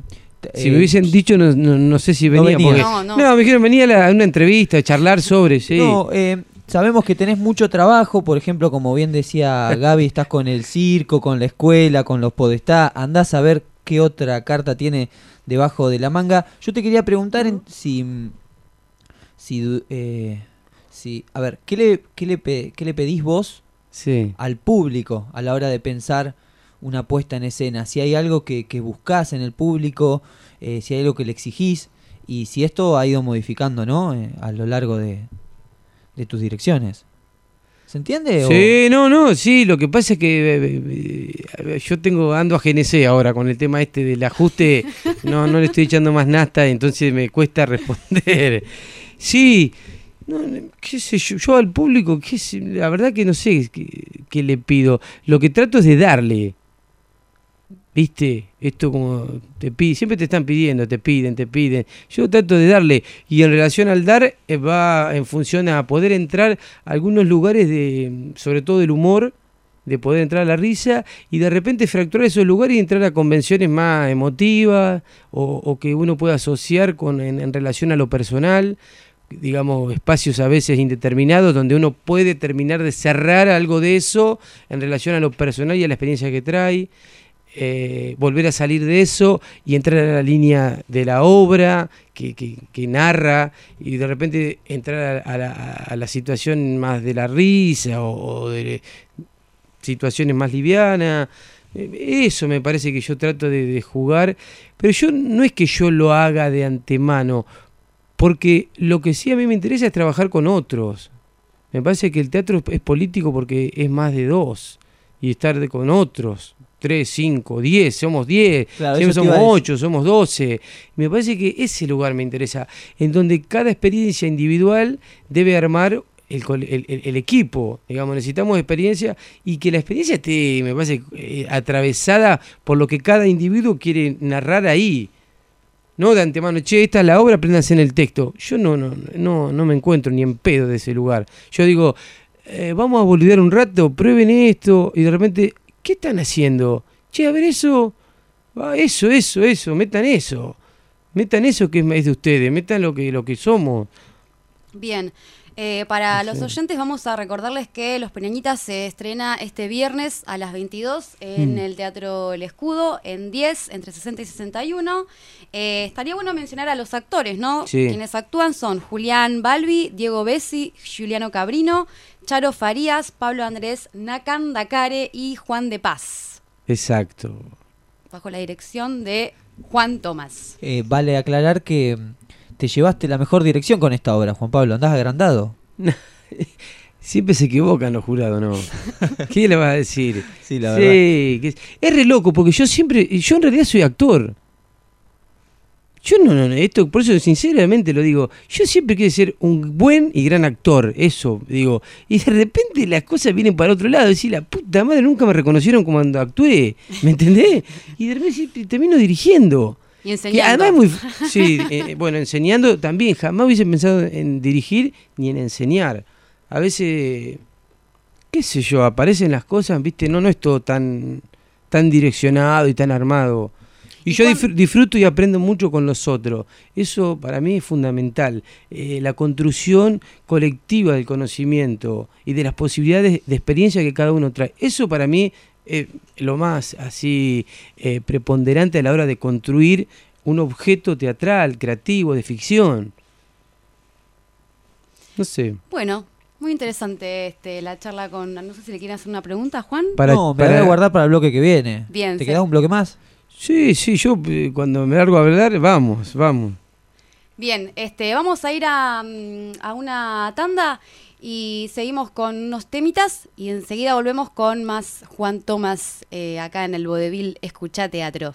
[SPEAKER 8] si
[SPEAKER 3] eh,
[SPEAKER 8] me hubiesen dicho no, no, no sé si
[SPEAKER 3] No
[SPEAKER 8] venía. porque-
[SPEAKER 2] No, no.
[SPEAKER 8] me dijeron venía a, la- a una entrevista, a charlar sobre, sí.
[SPEAKER 3] No, eh, sabemos que tenés mucho trabajo, por ejemplo, como bien decía Gaby, estás con el circo, con la escuela, con los podestá, andás a ver qué otra carta tiene debajo de la manga. Yo te quería preguntar en- si, si, eh, si, a ver, ¿qué le, qué le, pe- qué le pedís vos
[SPEAKER 8] Sí.
[SPEAKER 3] al público a la hora de pensar una puesta en escena? Si hay algo que, que buscás en el público, eh, si hay algo que le exigís, y si esto ha ido modificando, ¿no? Eh, a lo largo de, de tus direcciones. ¿Se entiende?
[SPEAKER 8] Sí, no, no, sí, lo que pasa es que eh, eh, yo tengo ando a GNC ahora con el tema este del ajuste, no no le estoy echando más nasta, entonces me cuesta responder. Sí, no, qué sé yo, yo al público, qué sé, la verdad que no sé qué le pido. Lo que trato es de darle. ¿Viste? Esto como te pide, siempre te están pidiendo, te piden, te piden. Yo trato de darle y en relación al dar eh, va en función a poder entrar a algunos lugares de sobre todo del humor, de poder entrar a la risa y de repente fracturar esos lugares y entrar a convenciones más emotivas o, o que uno pueda asociar con en, en relación a lo personal. digamos, espacios a veces indeterminados donde uno puede terminar de cerrar algo de eso en relación a lo personal y a la experiencia que trae. Eh, volver a salir de eso y entrar a la línea de la obra que, narra y de repente entrar a, la, a la situación más de la risa o, de situaciones más livianas. Eh, Eso me parece que yo trato de, jugar, pero yo no es que yo lo haga de antemano, porque lo que sí a mí me interesa es trabajar con otros. Me parece que el teatro es- político porque es más de dos y estar con otros. Tres, cinco, diez, somos diez,
[SPEAKER 3] Claro,
[SPEAKER 8] siempre
[SPEAKER 3] eso te iba
[SPEAKER 8] somos
[SPEAKER 3] a decir.
[SPEAKER 8] ocho, somos doce. Me parece que ese lugar me interesa, en donde cada experiencia individual debe armar el equipo. Digamos, necesitamos experiencia y que la experiencia esté, me parece, eh, atravesada por lo que cada individuo quiere narrar ahí. No de antemano, che, esta es la obra, apréndanse en el texto. Yo no, no, no, no me encuentro ni en pedo de ese lugar. Yo digo, eh, vamos a boludear un rato, prueben esto, y de repente, ¿qué están haciendo? Che, a ver eso, ah, eso, eso, eso, metan eso. Metan eso que es de ustedes, metan lo que, lo que somos.
[SPEAKER 2] Bien. Eh, para
[SPEAKER 8] No
[SPEAKER 2] los oyentes vamos a recordarles que Los Peñañitas se estrena este viernes a las 22 en
[SPEAKER 8] Mm.
[SPEAKER 2] el Teatro El Escudo, en 10, entre 60 y 61. Eh, estaría bueno mencionar a los actores, ¿no?
[SPEAKER 8] Sí.
[SPEAKER 2] Quienes actúan son Julián Balbi, Diego Bessi, Juliano Cabrino, Charo Farías, Pablo Andrés Nacan Dacare y Juan de Paz,
[SPEAKER 8] Exacto.
[SPEAKER 2] bajo la dirección de Juan Tomás.
[SPEAKER 3] Eh, vale aclarar que te llevaste la mejor dirección con esta obra, Juan Pablo. Andás agrandado.
[SPEAKER 8] Siempre se equivocan los jurados, ¿no? ¿Qué le vas a decir?
[SPEAKER 3] Sí, la
[SPEAKER 8] Sí,
[SPEAKER 3] verdad.
[SPEAKER 8] que es, re loco, porque yo siempre, yo en realidad soy actor. Yo no, no, esto, por eso sinceramente lo digo, yo siempre quiero ser un buen y gran actor, eso, digo, y de repente las cosas vienen para otro lado, decir, la puta madre, nunca me reconocieron cuando actué, ¿me entendés? Y de repente termino dirigiendo.
[SPEAKER 2] Y
[SPEAKER 8] Que
[SPEAKER 2] enseñando.
[SPEAKER 8] además es muy. Sí, eh, bueno, enseñando también. Jamás hubiese pensado en dirigir ni en enseñar. A veces, qué sé yo, aparecen las cosas, viste, no, no es todo tan, tan direccionado y tan armado. Y, yo disfr- disfruto y aprendo mucho con los otros. Eso para mí es fundamental. Eh, la construcción colectiva del conocimiento y de las posibilidades de experiencia que cada uno trae. Eso para mí es lo más así eh, preponderante a la hora de construir un objeto teatral, creativo, de ficción. No sé.
[SPEAKER 2] Bueno, muy interesante este, la charla con. No sé si le quieren hacer una pregunta, Juan.
[SPEAKER 8] Para-
[SPEAKER 3] no, me la
[SPEAKER 8] para-
[SPEAKER 3] voy a guardar para el bloque que viene.
[SPEAKER 2] Bien,
[SPEAKER 3] ¿Te
[SPEAKER 2] sí.
[SPEAKER 3] queda un bloque más?
[SPEAKER 8] Sí, sí, yo eh, cuando me largo a hablar, vamos, vamos.
[SPEAKER 2] Bien, este, vamos a ir a, mm, a una tanda y seguimos con unos temitas y enseguida volvemos con más Juan Tomás eh, acá en el Vodevil Escucha Teatro.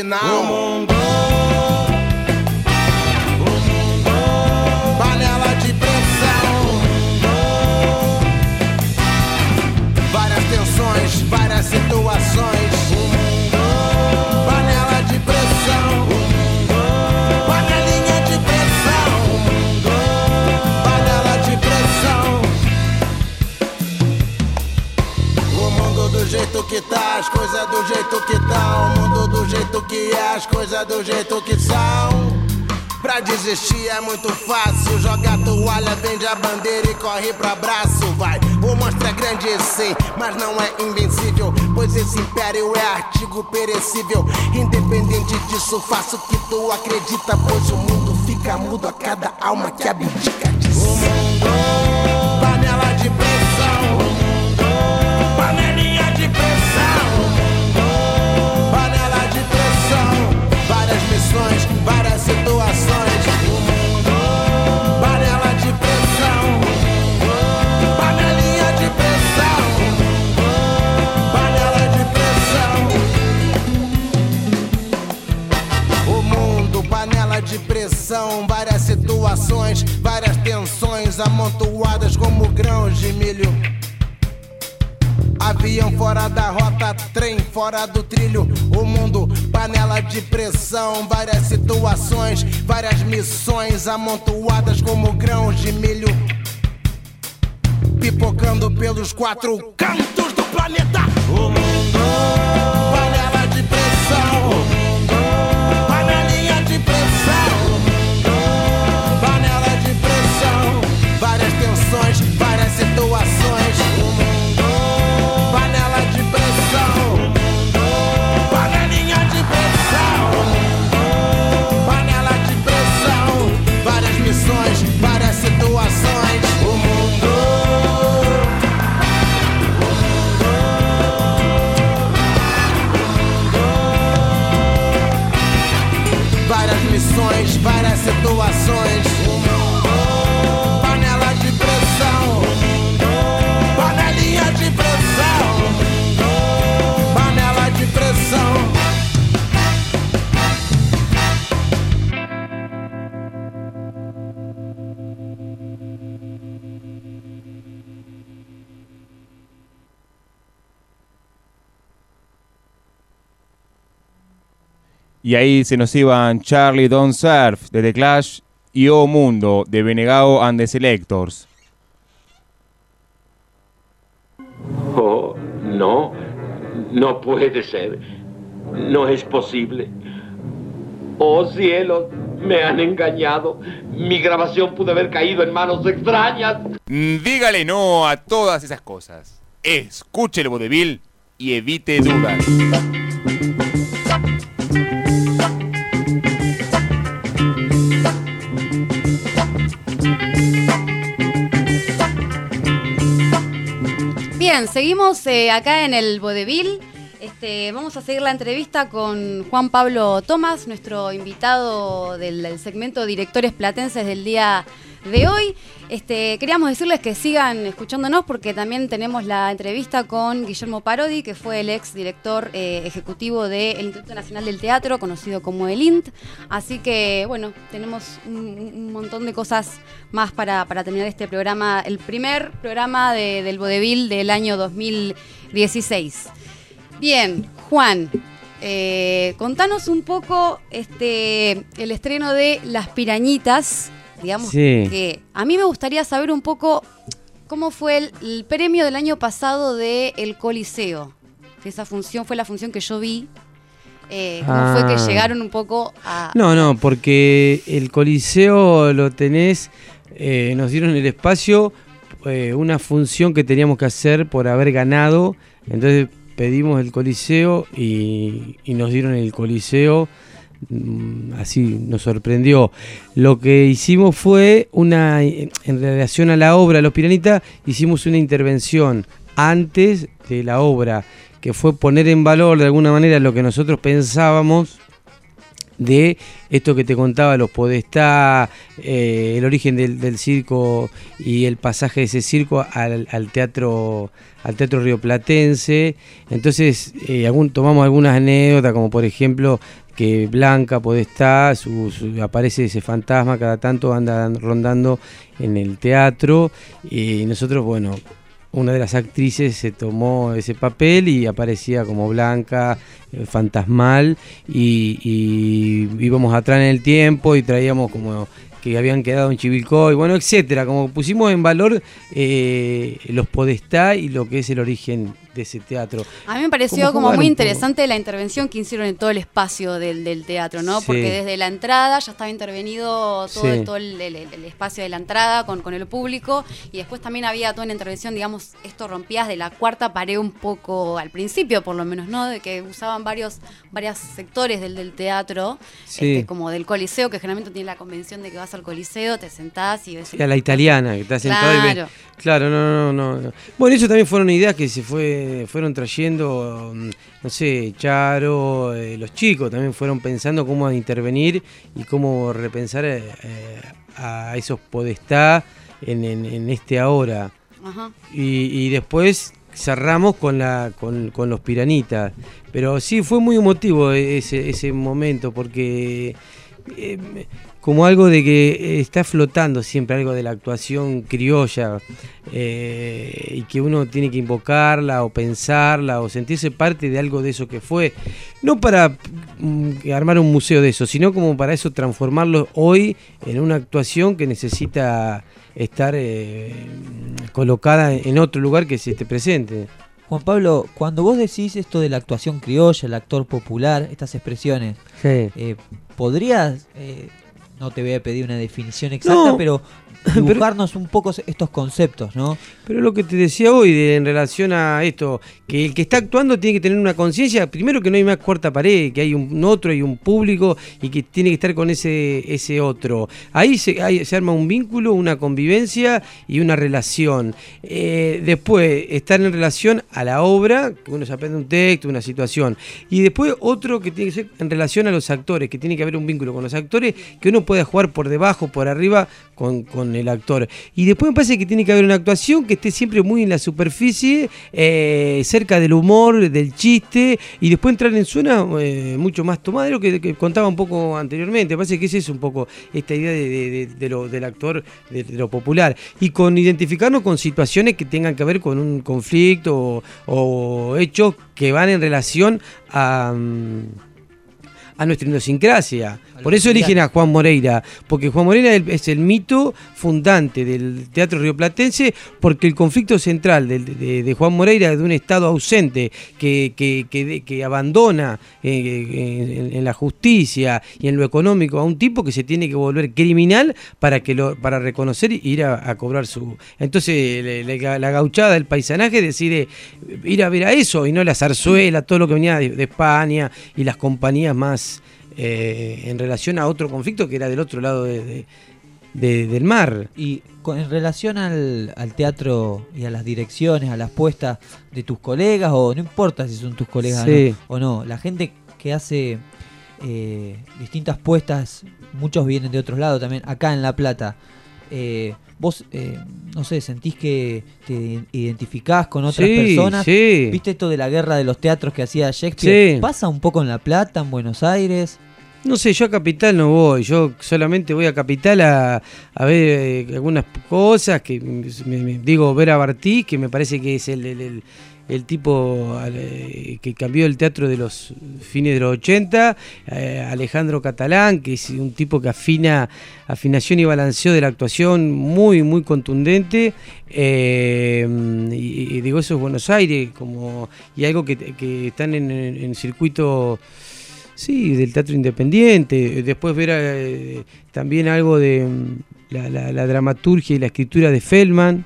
[SPEAKER 9] Combinado. 4K.
[SPEAKER 1] Y ahí se nos iban Charlie Don't Surf de The Clash y O Mundo de Benegao and the Selectors.
[SPEAKER 10] Oh, no, no puede ser. No es posible. Oh cielos, me han engañado. Mi grabación pudo haber caído en manos extrañas.
[SPEAKER 1] Dígale no a todas esas cosas. Escuche el vodevil y evite dudas.
[SPEAKER 2] Seguimos eh, acá en el Vodevil. Este, vamos a seguir la entrevista con Juan Pablo Tomás, nuestro invitado del, del segmento Directores Platenses del día de hoy. Este, queríamos decirles que sigan escuchándonos porque también tenemos la entrevista con Guillermo Parodi, que fue el ex director eh, ejecutivo del Instituto Nacional del Teatro, conocido como el INT. Así que, bueno, tenemos un, montón de cosas más para, para terminar este programa, el primer programa de- del Vodevil del año 2016. Bien, Juan, eh, contanos un poco este, el estreno de Las Pirañitas, digamos
[SPEAKER 8] Sí.
[SPEAKER 2] que a mí me gustaría saber un poco cómo fue el, el premio del año pasado de El Coliseo. Que esa función fue la función que yo vi. Eh, ¿Cómo fue que
[SPEAKER 8] Ah.
[SPEAKER 2] llegaron un poco a...
[SPEAKER 8] No, no, porque el Coliseo lo tenés, eh, nos dieron el espacio, eh, una función que teníamos que hacer por haber ganado, entonces pedimos el Coliseo y, y nos dieron el Coliseo así nos sorprendió. Lo que hicimos fue una, en relación a la obra Los Piranitas, hicimos una intervención antes de la obra, que fue poner en valor de alguna manera lo que nosotros pensábamos de esto que te contaba, los Podestá, eh, el origen del, circo y el pasaje de ese circo al, al teatro al teatro rioplatense. Entonces, eh, tomamos algunas anécdotas, como por ejemplo que Blanca Podestá, su, aparece ese fantasma cada tanto, anda rondando en el teatro. Y nosotros, bueno, una de las actrices se tomó ese papel y aparecía como Blanca, eh, fantasmal, y, y íbamos atrás en el tiempo y traíamos como que habían quedado en Chivilcoy, bueno, etcétera, como pusimos en valor eh, los Podestá y lo que es el origen de ese teatro.
[SPEAKER 2] A mí me pareció
[SPEAKER 8] Como
[SPEAKER 2] muy interesante la intervención que hicieron en todo el espacio del, del teatro, ¿no?
[SPEAKER 8] Sí.
[SPEAKER 2] Porque desde la entrada ya estaba intervenido todo,
[SPEAKER 8] Sí.
[SPEAKER 2] todo el, el- el espacio de la entrada con, con el público y después también había toda una intervención, digamos, esto rompías de la cuarta pared un poco al principio, por lo menos, ¿no? De que usaban varios, varios sectores del, del teatro,
[SPEAKER 8] Sí.
[SPEAKER 2] este, como del coliseo, que generalmente tiene la convención de que vas al coliseo, te sentás y ves...
[SPEAKER 8] A la italiana, que está sentado y
[SPEAKER 2] Claro.
[SPEAKER 8] Claro, no, no, no. Bueno, eso también fueron ideas que se fue, fueron trayendo, mm, no sé, Charo, eh, los chicos también fueron pensando cómo intervenir y cómo repensar eh, eh, a esos podestá en, en- en este ahora.
[SPEAKER 2] Ajá.
[SPEAKER 8] Y, y después cerramos con la con, con los piranitas. Pero sí, fue muy emotivo ese, ese momento porque eh, como algo de que eh, está flotando siempre algo de la actuación criolla eh, y que uno tiene que invocarla o pensarla o sentirse parte de algo de eso que fue. No para mm, armar un museo de eso, sino como para eso transformarlo hoy en una actuación que necesita estar eh, colocada en otro lugar que se esté presente.
[SPEAKER 3] Juan Pablo, cuando vos decís esto de la actuación criolla, el actor popular, estas expresiones,
[SPEAKER 8] Sí.
[SPEAKER 3] eh, ¿podrías, eh, no te voy a pedir una definición exacta,
[SPEAKER 8] No,
[SPEAKER 3] pero dibujarnos un poco estos conceptos, ¿no?
[SPEAKER 8] Pero lo que te decía hoy de, en relación a esto, que el que está actuando tiene que tener una conciencia, primero que no hay más cuarta pared, que hay un otro y un público y que tiene que estar con ese, ese otro. Ahí se, ahí se arma un vínculo, una convivencia y una relación. Eh, después, estar en relación a la obra, que uno se aprende un texto, una situación. Y después otro que tiene que ser en relación a los actores, que tiene que haber un vínculo con los actores, que uno pueda jugar por debajo, por arriba con, con el actor. Y después me parece que tiene que haber una actuación que esté siempre muy en la superficie, eh, cerca del humor, del chiste, y después entrar en zona eh, mucho más tomada de lo que, contaba un poco anteriormente. Me parece que esa es un poco esta idea de, lo, del actor, de, lo popular. Y con identificarnos con situaciones que tengan que ver con un conflicto o, o hechos que van en relación a... mm, a nuestra idiosincrasia. Por eso eligen a Juan Moreira, porque Juan Moreira es el- mito fundante del teatro rioplatense, porque el conflicto central de, de Juan Moreira es de un Estado ausente que, que- que que abandona eh, en, en la justicia y en lo económico a un tipo que se tiene que volver criminal para que lo, para reconocer e ir a, a cobrar su. Entonces la gauchada del paisanaje decide ir a ver a eso y no la zarzuela, todo lo que venía de, de España y las compañías más eh, en relación a otro conflicto que era del otro lado de- de- de- del mar.
[SPEAKER 3] Y con, en relación al, al teatro y a las direcciones, a las puestas de tus colegas, o no importa si son tus colegas
[SPEAKER 8] Sí.
[SPEAKER 3] ¿no? o no, la gente que hace eh, distintas puestas, muchos vienen de otros lados también, acá en La Plata. Eh, vos, eh, no sé, sentís que te identificás con otras
[SPEAKER 8] Sí,
[SPEAKER 3] personas.
[SPEAKER 8] sí.
[SPEAKER 3] ¿Viste esto de la guerra de los teatros que hacía Shakespeare?
[SPEAKER 8] Sí.
[SPEAKER 3] ¿Pasa un poco en La Plata, en Buenos Aires?
[SPEAKER 8] No sé, yo a Capital no voy, yo solamente voy a Capital a, a ver eh, algunas cosas, que me- me- digo, ver a Bartí, que me parece que es el, el- el- el tipo eh, que cambió el teatro de los fines de los 80, eh, Alejandro Catalán, que es un tipo que afina, afinación y balanceo de la actuación muy, muy contundente, eh, y, digo, eso es Buenos Aires, como, y algo que, que están en, en- circuito... Sí, del teatro independiente. Después ver también algo de mm, la, dramaturgia y la escritura de Feldman,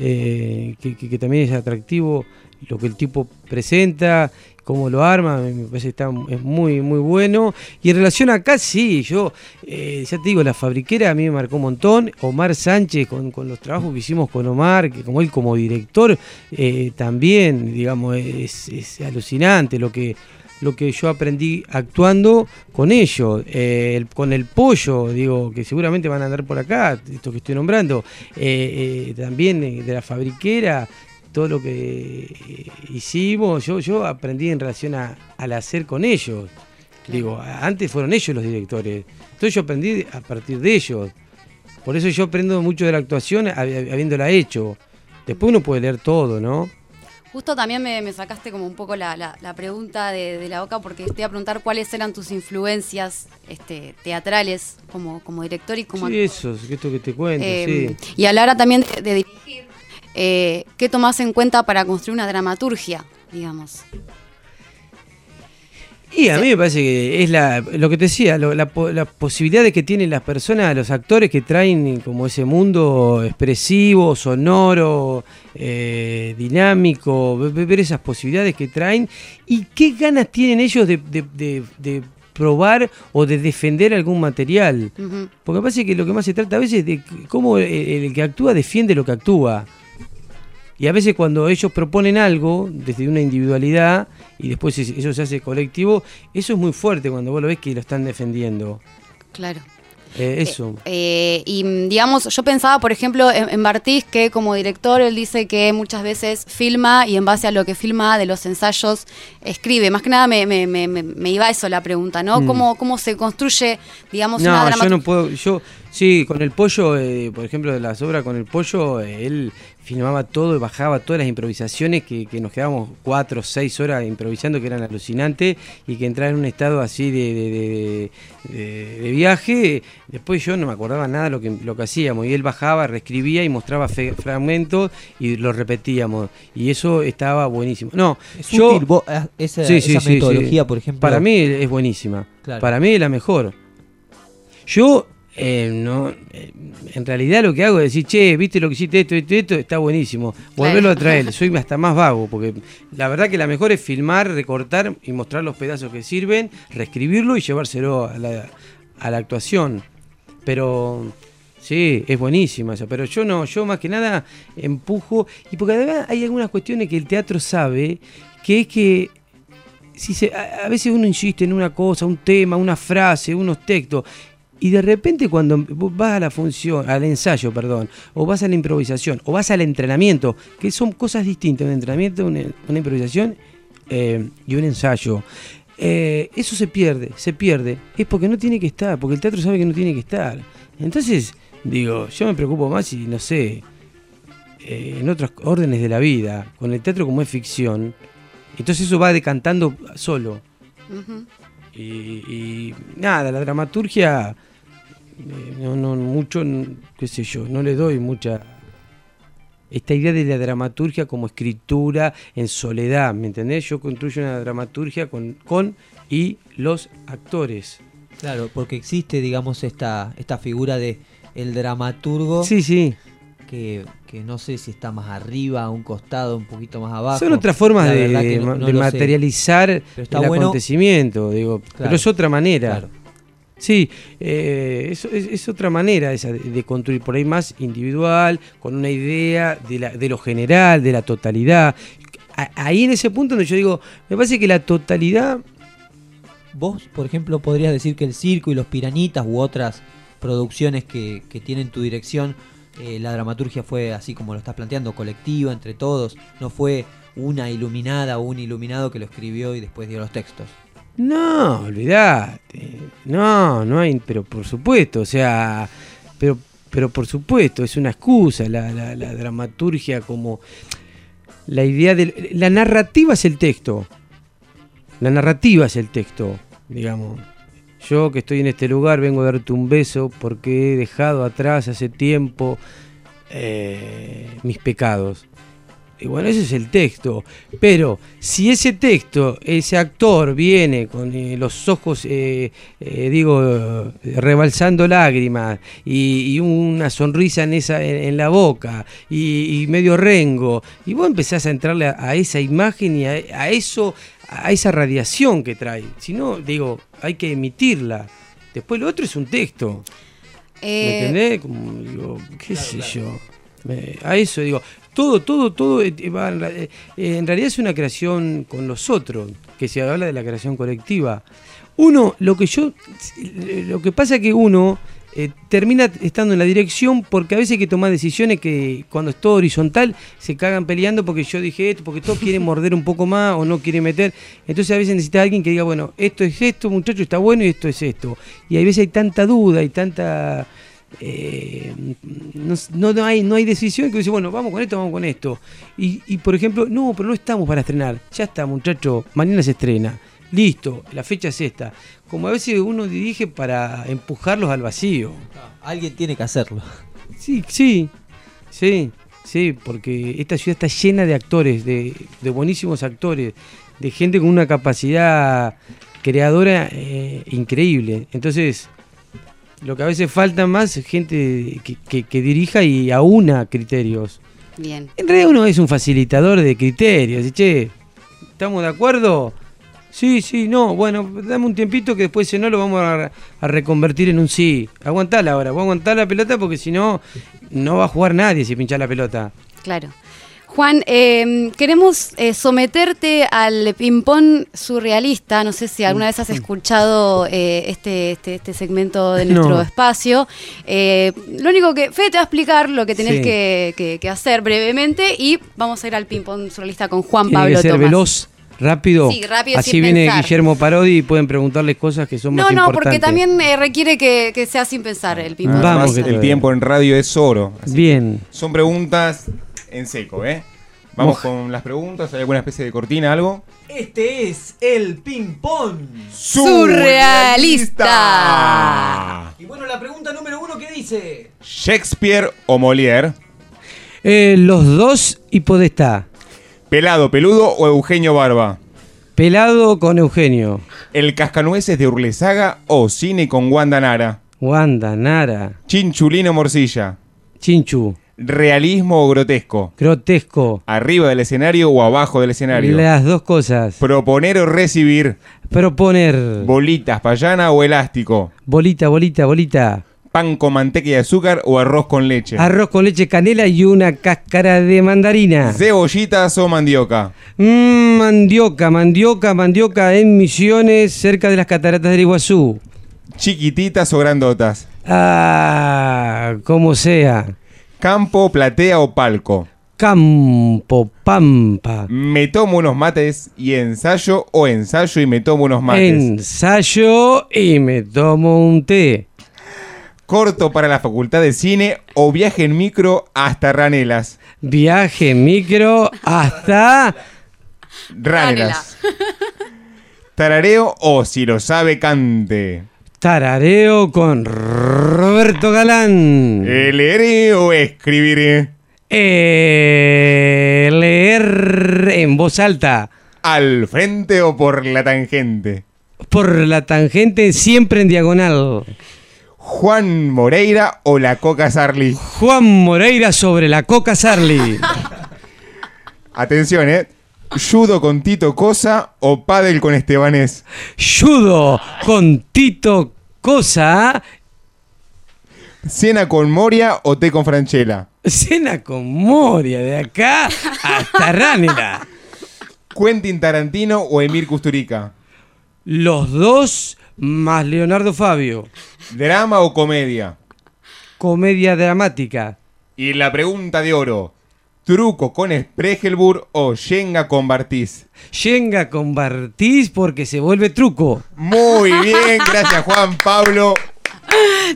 [SPEAKER 8] que también es atractivo lo que el tipo presenta, cómo lo arma, me parece que está, es muy, muy bueno. Y en relación acá, sí, yo, eh, ya te digo, la fabriquera a mí me marcó un montón. Omar Sánchez, con, con los trabajos que hicimos con Omar, que como él como director, eh, también, digamos, es, es alucinante lo que, lo que yo aprendí actuando con ellos, eh, con el pollo, digo, que seguramente van a andar por acá, esto que estoy nombrando, también de la fabriquera, todo lo que eh, hicimos, yo, yo aprendí en relación a- al hacer con ellos. Digo, antes fueron ellos los directores, entonces yo aprendí a partir de ellos. Por eso yo aprendo mucho de la actuación habi- habiéndola hecho. Después uno puede leer todo, ¿no?
[SPEAKER 2] Justo también me, me sacaste como un poco la, la- la pregunta de, de la boca porque te iba a preguntar cuáles eran tus influencias este, teatrales como, como director y como
[SPEAKER 8] Sí, eso, esto que te cuento,
[SPEAKER 2] Eh,
[SPEAKER 8] sí.
[SPEAKER 2] Y a la hora también de, de dirigir, eh, ¿qué tomás en cuenta para construir una dramaturgia, digamos?
[SPEAKER 8] Y a mí me parece que es la, lo que te decía, lo- la, la posibilidad de que tienen las personas, los actores que traen como ese mundo expresivo, sonoro, eh, dinámico, ve- ve- ver esas posibilidades que traen y qué ganas tienen ellos de, de- de- de probar o de defender algún material. Porque me parece que lo que más se trata a veces es de cómo el, el que actúa defiende lo que actúa. Y a veces cuando ellos proponen algo desde una individualidad y después es- eso se hace colectivo, eso es muy fuerte cuando vos lo ves que lo están defendiendo.
[SPEAKER 2] Claro.
[SPEAKER 8] Eh, eso.
[SPEAKER 2] Eh, y mm, digamos, yo pensaba, por ejemplo, en, en Bartiz, que como director él dice que muchas veces filma y en base a lo que filma de los ensayos escribe. Más que nada me, me- me- me- iba a eso la pregunta, ¿no?
[SPEAKER 8] Mm.
[SPEAKER 2] ¿Cómo, ¿Cómo se construye, digamos, una
[SPEAKER 8] No, yo no puedo. Yo, sí, con el pollo, eh, por ejemplo, de las obras con el pollo, eh, él filmaba todo y bajaba todas las improvisaciones que, que nos quedábamos cuatro o seis horas improvisando, que eran alucinantes, y que entraba en un estado así de, de- de- de- de viaje. Después yo no me acordaba nada de lo que, lo que hacíamos, y él bajaba, reescribía y mostraba fe- fragmentos y lo repetíamos. Y eso estaba buenísimo. No,
[SPEAKER 3] Es
[SPEAKER 8] yo.
[SPEAKER 3] útil, vos, ah, esa- metodología, por ejemplo.
[SPEAKER 8] Para mí es buenísima.
[SPEAKER 3] Claro.
[SPEAKER 8] Para mí es la mejor. Yo, eh, no, eh, en realidad lo que hago es decir, che, viste lo que hiciste esto, esto, esto, está buenísimo. Volverlo a traer. Soy hasta más vago, porque la verdad que la mejor es filmar, recortar y mostrar los pedazos que sirven, reescribirlo y llevárselo a la, a la actuación. Pero sí, es buenísima esa. Pero yo no, yo más que nada empujo. Y porque además hay algunas cuestiones que el teatro sabe, que es que si se, a, a veces uno insiste en una cosa, un tema, una frase, unos textos, y de repente cuando vas a la función, al ensayo, perdón, o vas a la improvisación, o vas al entrenamiento, que son cosas distintas, un entrenamiento, una, una improvisación eh, y un ensayo. eh, eso se pierde, se pierde. Es porque no tiene que estar, porque el teatro sabe que no tiene que estar. Entonces, digo, yo me preocupo más y no sé, eh, en otros órdenes de la vida, con el teatro como es ficción, entonces eso va decantando solo. Y nada, la dramaturgia, eh, no, no, mucho, qué sé yo, no le doy mucha... Esta idea de la dramaturgia como escritura en soledad, ¿me entendés? Yo construyo una dramaturgia con, con y los actores.
[SPEAKER 3] Claro, porque existe, digamos, esta, esta figura de el dramaturgo.
[SPEAKER 8] Sí, sí.
[SPEAKER 3] Que, que no sé si está más arriba, a un costado, un poquito más abajo.
[SPEAKER 8] Son otras formas de,
[SPEAKER 3] no- no
[SPEAKER 8] materializar el
[SPEAKER 3] bueno-
[SPEAKER 8] acontecimiento, digo, pero es otra manera.
[SPEAKER 3] claro.
[SPEAKER 8] Sí, eh, es, es- otra manera esa de, construir por ahí más individual, con una idea de, la- de lo general, de la totalidad. Ahí en ese punto donde yo digo, me parece que la totalidad
[SPEAKER 3] Vos, por ejemplo, podrías decir que el circo y los piranitas u otras producciones que, que tienen tu dirección, eh, la dramaturgia fue así como lo estás planteando, colectiva, entre todos, no fue una iluminada o un iluminado que lo escribió y después dio los textos.
[SPEAKER 8] No, olvidate. No, no hay, pero por supuesto, o sea, pero, pero por supuesto, es una excusa la, dramaturgia como la idea de la narrativa es el texto. La narrativa es el texto, digamos. Yo que estoy en este lugar vengo a darte un beso porque he dejado atrás hace tiempo eh, mis pecados. Y bueno, ese es el texto. Pero si ese texto, ese actor viene con eh, los ojos, eh, eh, digo, rebalsando lágrimas y, y una sonrisa en, esa, en, en la boca y, y medio rengo, y vos empezás a entrarle a, a esa imagen y a, a eso, a esa radiación que trae. Si no, digo, hay que emitirla. Después lo otro es un texto. ¿Me
[SPEAKER 2] Eh,
[SPEAKER 8] entendés? Como, digo, qué sé yo. Me- a eso digo, todo, todo, todo eh, eh, en realidad es una creación con los otros, que se habla de la creación colectiva. Uno, lo que yo, lo que pasa es que uno eh, termina estando en la dirección porque a veces hay que tomar decisiones que cuando es todo horizontal se cagan peleando porque yo dije esto, porque todos quieren morder un poco más o no quieren meter. Entonces a veces necesita alguien que diga, bueno, esto es esto, muchacho, está bueno y esto es esto. Y a veces hay tanta duda y tanta... eh, no, no- hay, no hay decisión que dice, bueno, vamos con esto, vamos con esto. Y, y, por ejemplo, no, pero no estamos para estrenar. Ya está, muchacho, mañana se estrena. Listo, la fecha es esta. Como a veces uno dirige para empujarlos al vacío.
[SPEAKER 3] Alguien tiene que hacerlo.
[SPEAKER 8] Sí, sí, sí, sí, porque esta ciudad está llena de actores, de, de buenísimos actores, de gente con una capacidad creadora eh, increíble. Entonces, lo que a veces falta más es gente que, que- que dirija y aúna criterios.
[SPEAKER 2] Bien.
[SPEAKER 8] En realidad uno es un facilitador de criterios. y, Che, ¿estamos de acuerdo? Sí, sí, no. Bueno, dame un tiempito que después si no lo vamos a, a reconvertir en un sí. Aguantala ahora, voy a aguantar la pelota porque si no, no va a jugar nadie si pincha la pelota.
[SPEAKER 2] Claro. Juan, eh, queremos eh, someterte al ping-pong surrealista. No sé si alguna vez has escuchado eh, este, este, este segmento de nuestro
[SPEAKER 8] No.
[SPEAKER 2] espacio. Eh, lo único que Fede te va a explicar lo que tenés
[SPEAKER 8] Sí.
[SPEAKER 2] que, que- que hacer brevemente y vamos a ir al ping-pong surrealista con Juan
[SPEAKER 8] Tiene
[SPEAKER 2] Pablo
[SPEAKER 8] que ser
[SPEAKER 2] Tomás.
[SPEAKER 8] veloz, rápido.
[SPEAKER 2] Sí, rápido,
[SPEAKER 8] Así
[SPEAKER 2] sin
[SPEAKER 8] viene
[SPEAKER 2] pensar.
[SPEAKER 8] Guillermo Parodi y pueden preguntarles cosas que son
[SPEAKER 2] No,
[SPEAKER 8] más
[SPEAKER 2] no,
[SPEAKER 8] importantes.
[SPEAKER 2] porque también eh, requiere que, que sea sin pensar el ping-pong.
[SPEAKER 8] Vamos,
[SPEAKER 1] Además,
[SPEAKER 8] que
[SPEAKER 1] el tiempo en radio es oro. así
[SPEAKER 8] Bien.
[SPEAKER 1] Son preguntas en seco, ¿eh? Vamos
[SPEAKER 8] Moja.
[SPEAKER 1] con las preguntas. ¿Hay alguna especie de cortina, algo?
[SPEAKER 3] Este es el ping-pong.
[SPEAKER 2] Surrealista.
[SPEAKER 3] Y bueno, la pregunta número uno, ¿qué dice?
[SPEAKER 1] ¿Shakespeare o Molière?
[SPEAKER 8] Eh, los dos y Podestá.
[SPEAKER 1] ¿Pelado, peludo o Eugenio Barba?
[SPEAKER 8] Pelado con Eugenio.
[SPEAKER 1] ¿El cascanueces de Urlesaga o cine con Wanda Nara?
[SPEAKER 8] Wanda, Nara.
[SPEAKER 1] ¿Chinchulino Morcilla?
[SPEAKER 8] Chinchu.
[SPEAKER 1] ¿Realismo o grotesco?
[SPEAKER 8] Grotesco.
[SPEAKER 1] ¿Arriba del escenario o abajo del escenario?
[SPEAKER 8] Las dos cosas.
[SPEAKER 1] ¿Proponer o recibir?
[SPEAKER 8] Proponer.
[SPEAKER 1] ¿Bolitas, payana o elástico?
[SPEAKER 8] Bolita, bolita, bolita.
[SPEAKER 1] ¿Pan con manteca y azúcar o arroz con leche?
[SPEAKER 8] Arroz con leche canela y una cáscara de mandarina.
[SPEAKER 1] ¿Cebollitas o mandioca?
[SPEAKER 8] Mm, mandioca, mandioca, mandioca en Misiones, cerca de las cataratas del Iguazú.
[SPEAKER 1] ¿Chiquititas o grandotas?
[SPEAKER 8] Ah, como sea.
[SPEAKER 1] ¿Campo, platea o palco?
[SPEAKER 8] Campo, pampa.
[SPEAKER 1] ¿Me tomo unos mates y ensayo o ensayo y me tomo unos mates?
[SPEAKER 8] Ensayo y me tomo un té.
[SPEAKER 1] ¿Corto para la facultad de cine o viaje en micro hasta Ranelas?
[SPEAKER 8] Viaje en micro hasta
[SPEAKER 1] Ranelas. ¿Tarareo o si lo sabe cante?
[SPEAKER 8] Tarareo con Roberto Galán.
[SPEAKER 1] ¿Eh, ¿Leeré o escribiré?
[SPEAKER 8] Eh, leer en voz alta.
[SPEAKER 1] ¿Al frente o por la tangente?
[SPEAKER 8] Por la tangente, siempre en diagonal.
[SPEAKER 1] ¿Juan Moreira o la Coca Sarli?
[SPEAKER 8] Juan Moreira sobre la Coca Sarli.
[SPEAKER 1] Atención, ¿eh? ¿Judo con Tito Cosa o pádel con Estebanés?
[SPEAKER 8] Judo con Tito Cosa.
[SPEAKER 1] ¿Cena con Moria o té con Franchella?
[SPEAKER 8] Cena con Moria, de acá hasta Ránela.
[SPEAKER 1] ¿Quentin Tarantino o Emir Kusturica?
[SPEAKER 8] Los dos más Leonardo Fabio.
[SPEAKER 1] ¿Drama o comedia?
[SPEAKER 8] Comedia dramática.
[SPEAKER 1] Y la pregunta de oro. ¿Truco con Spregelburg o Shenga con Bartiz?
[SPEAKER 8] Shenga con Bartiz porque se vuelve truco.
[SPEAKER 1] Muy bien, gracias Juan Pablo.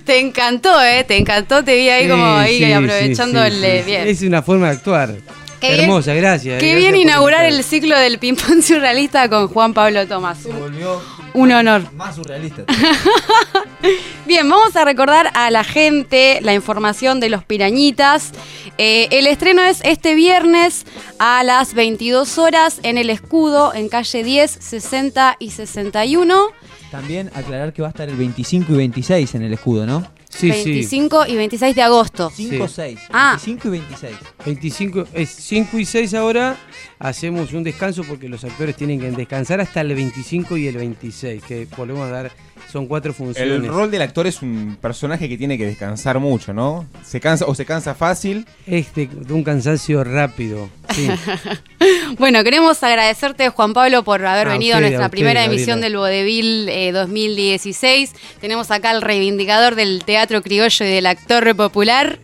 [SPEAKER 2] Te encantó, ¿eh? Te encantó, te vi ahí como
[SPEAKER 8] Sí,
[SPEAKER 2] ahí
[SPEAKER 8] sí,
[SPEAKER 2] aprovechando
[SPEAKER 8] sí,
[SPEAKER 2] el...
[SPEAKER 8] sí,
[SPEAKER 2] eh,
[SPEAKER 8] sí.
[SPEAKER 2] bien.
[SPEAKER 8] Es una forma de actuar.
[SPEAKER 2] Qué bien-
[SPEAKER 8] Hermosa, gracias.
[SPEAKER 2] Qué
[SPEAKER 8] gracias
[SPEAKER 2] bien inaugurar el ciclo del ping-pong surrealista con Juan Pablo Tomás.
[SPEAKER 3] Se volvió
[SPEAKER 2] Un honor.
[SPEAKER 3] más surrealista.
[SPEAKER 2] Bien, vamos a recordar a la gente la información de los pirañitas. Eh, el estreno es este viernes a las 22 horas en el escudo, en calle 10, 60 y 61.
[SPEAKER 3] También aclarar que va a estar el 25 y 26 en el escudo, ¿no?
[SPEAKER 8] Sí,
[SPEAKER 2] 25 y 26 de agosto.
[SPEAKER 3] 5 o 6.
[SPEAKER 2] Ah.
[SPEAKER 3] 25 y 26.
[SPEAKER 8] 25, es 5 y 6 ahora. Hacemos un descanso porque los actores tienen que descansar hasta el 25 y el 26, que volvemos a dar, son cuatro funciones.
[SPEAKER 1] El rol del actor es un personaje que tiene que descansar mucho, ¿no? Se cansa o se cansa fácil.
[SPEAKER 8] Este, de un cansancio rápido. Sí.
[SPEAKER 2] Bueno, queremos agradecerte, Juan Pablo, por haber venido a nuestra
[SPEAKER 8] a usted,
[SPEAKER 2] primera
[SPEAKER 8] Gabriela.
[SPEAKER 2] emisión del Vodevil eh, 2016. Tenemos acá al reivindicador del teatro criollo y del actor popular.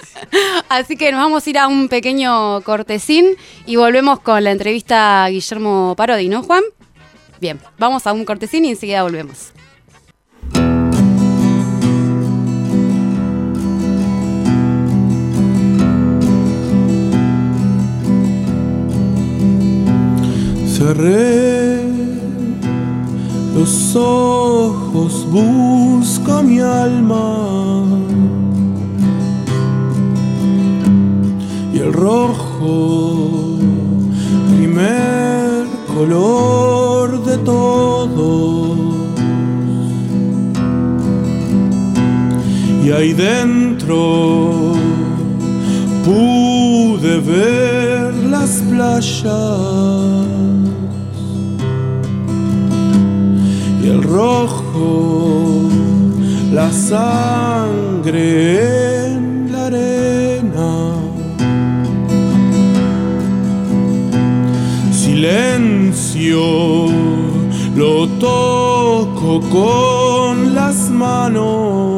[SPEAKER 2] Así que nos vamos a ir a un pequeño cortesín y volvemos con la entrevista a Guillermo Parodi, ¿no, Juan? Bien, vamos a un cortesín y enseguida volvemos.
[SPEAKER 11] Cerré los ojos, busco mi alma y el rojo, primer color de todos. Y ahí dentro pude ver las playas rojo, la sangre en la arena. Silencio, lo toco con las manos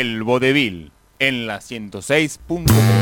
[SPEAKER 11] El
[SPEAKER 12] Vodevil en la 106.3.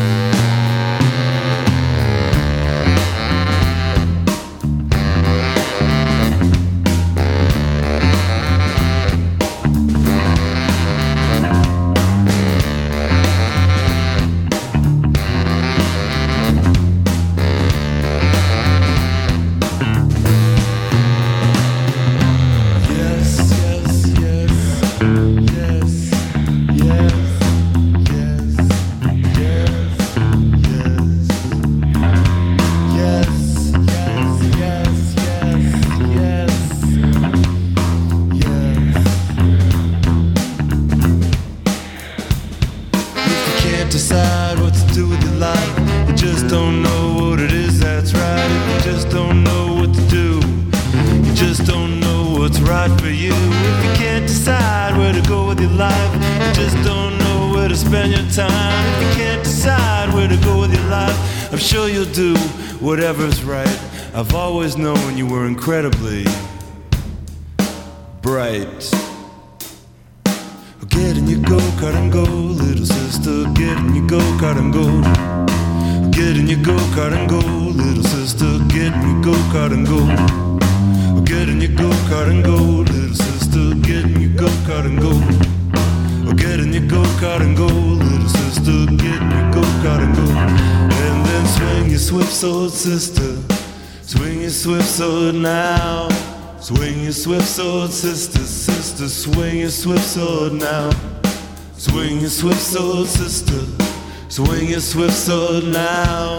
[SPEAKER 1] your swift sword now.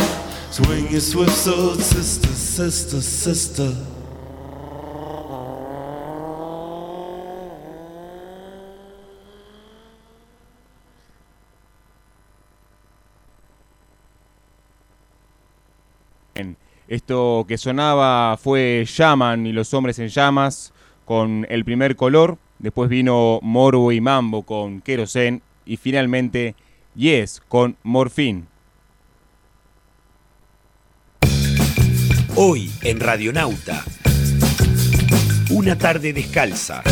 [SPEAKER 1] Swing your swift sword, sister, sister, sister.
[SPEAKER 12] Esto que sonaba fue Llaman y los hombres en llamas con el primer color, después vino Morbo y Mambo con Querosen y finalmente Yes con Morfín.
[SPEAKER 13] Hoy en Radionauta. Una tarde descalza.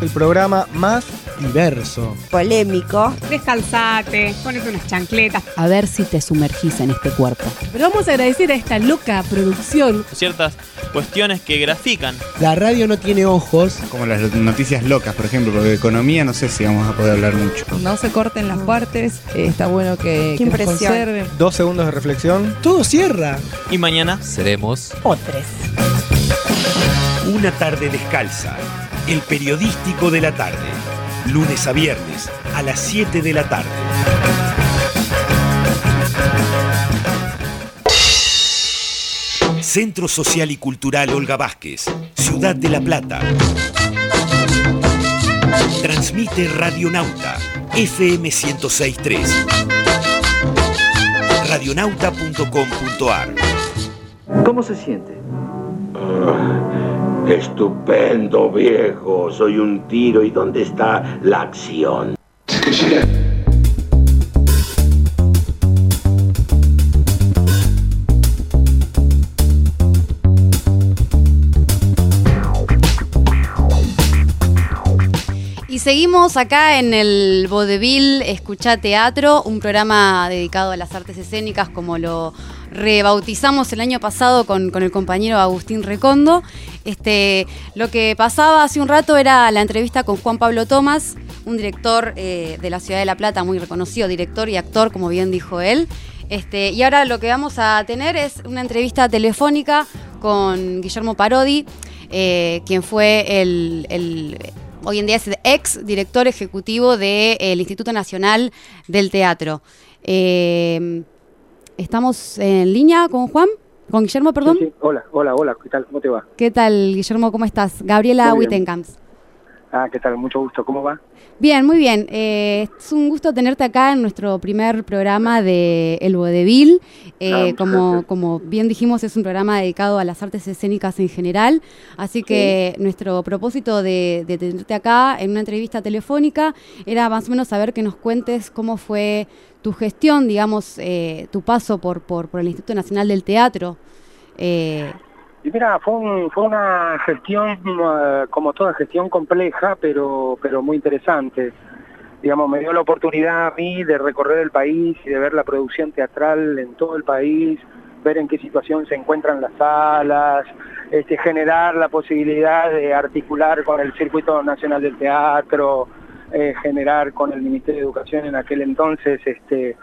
[SPEAKER 5] El programa más diverso.
[SPEAKER 14] Polémico.
[SPEAKER 15] Descalzate, ponete unas chancletas.
[SPEAKER 16] A ver si te sumergís en este cuerpo.
[SPEAKER 15] Pero vamos a agradecer a esta loca producción.
[SPEAKER 17] Ciertas cuestiones que grafican.
[SPEAKER 5] La radio no tiene ojos.
[SPEAKER 18] Como las noticias locas, por ejemplo, porque de economía no sé si vamos a poder hablar mucho.
[SPEAKER 19] No se corten las partes, eh, está bueno que, que conserven.
[SPEAKER 5] Dos segundos de reflexión. Todo cierra.
[SPEAKER 17] Y mañana
[SPEAKER 20] seremos
[SPEAKER 15] Otros.
[SPEAKER 13] Una tarde descalza. El periodístico de la tarde. Lunes a viernes a las 7 de la tarde. Centro Social y Cultural Olga Vázquez, Ciudad de La Plata. Transmite Radionauta, FM 1063. Radionauta.com.ar
[SPEAKER 10] ¿Cómo se siente? Estupendo, viejo. Soy un tiro. ¿Y dónde está la acción?
[SPEAKER 2] Seguimos acá en el Vodevil Escucha Teatro, un programa dedicado a las artes escénicas como lo rebautizamos el año pasado con, el compañero Agustín Recondo. Este, lo que pasaba hace un rato era la entrevista con Juan Pablo Tomás, un director eh, de la ciudad de La Plata, muy reconocido, director y actor, como bien dijo él. Este, y ahora lo que vamos a tener es una entrevista telefónica con Guillermo Parodi, eh, quien fue el- hoy en día es ex director ejecutivo del Instituto Nacional del Teatro. Eh, ¿Estamos en línea con Juan? ¿Con Guillermo, perdón?
[SPEAKER 21] Sí, sí. Hola, hola, hola, ¿qué tal? ¿Cómo te va?
[SPEAKER 2] ¿Qué tal, Guillermo? ¿Cómo estás? Gabriela. Wittencamps.
[SPEAKER 21] Ah, ¿qué tal? Mucho gusto, ¿cómo va?
[SPEAKER 2] Bien, muy bien. Eh, es un gusto tenerte acá en nuestro primer programa de El Vodevil. Eh,
[SPEAKER 21] Ah,
[SPEAKER 2] como, como bien dijimos, es un programa dedicado a las artes escénicas en general. Así que nuestro propósito de, de tenerte acá en una entrevista telefónica era más o menos saber que nos cuentes cómo fue tu gestión, digamos, eh, tu paso por, por, por el Instituto Nacional del Teatro.
[SPEAKER 21] Y mira, fue una gestión, eh, como toda gestión compleja, pero, pero muy interesante. Digamos, me dio la oportunidad a mí de recorrer el país y de ver la producción teatral en todo el país, ver en qué situación se encuentran las salas, este, generar la posibilidad de articular con el Circuito Nacional del Teatro, eh, generar con el Ministerio de Educación en aquel entonces este,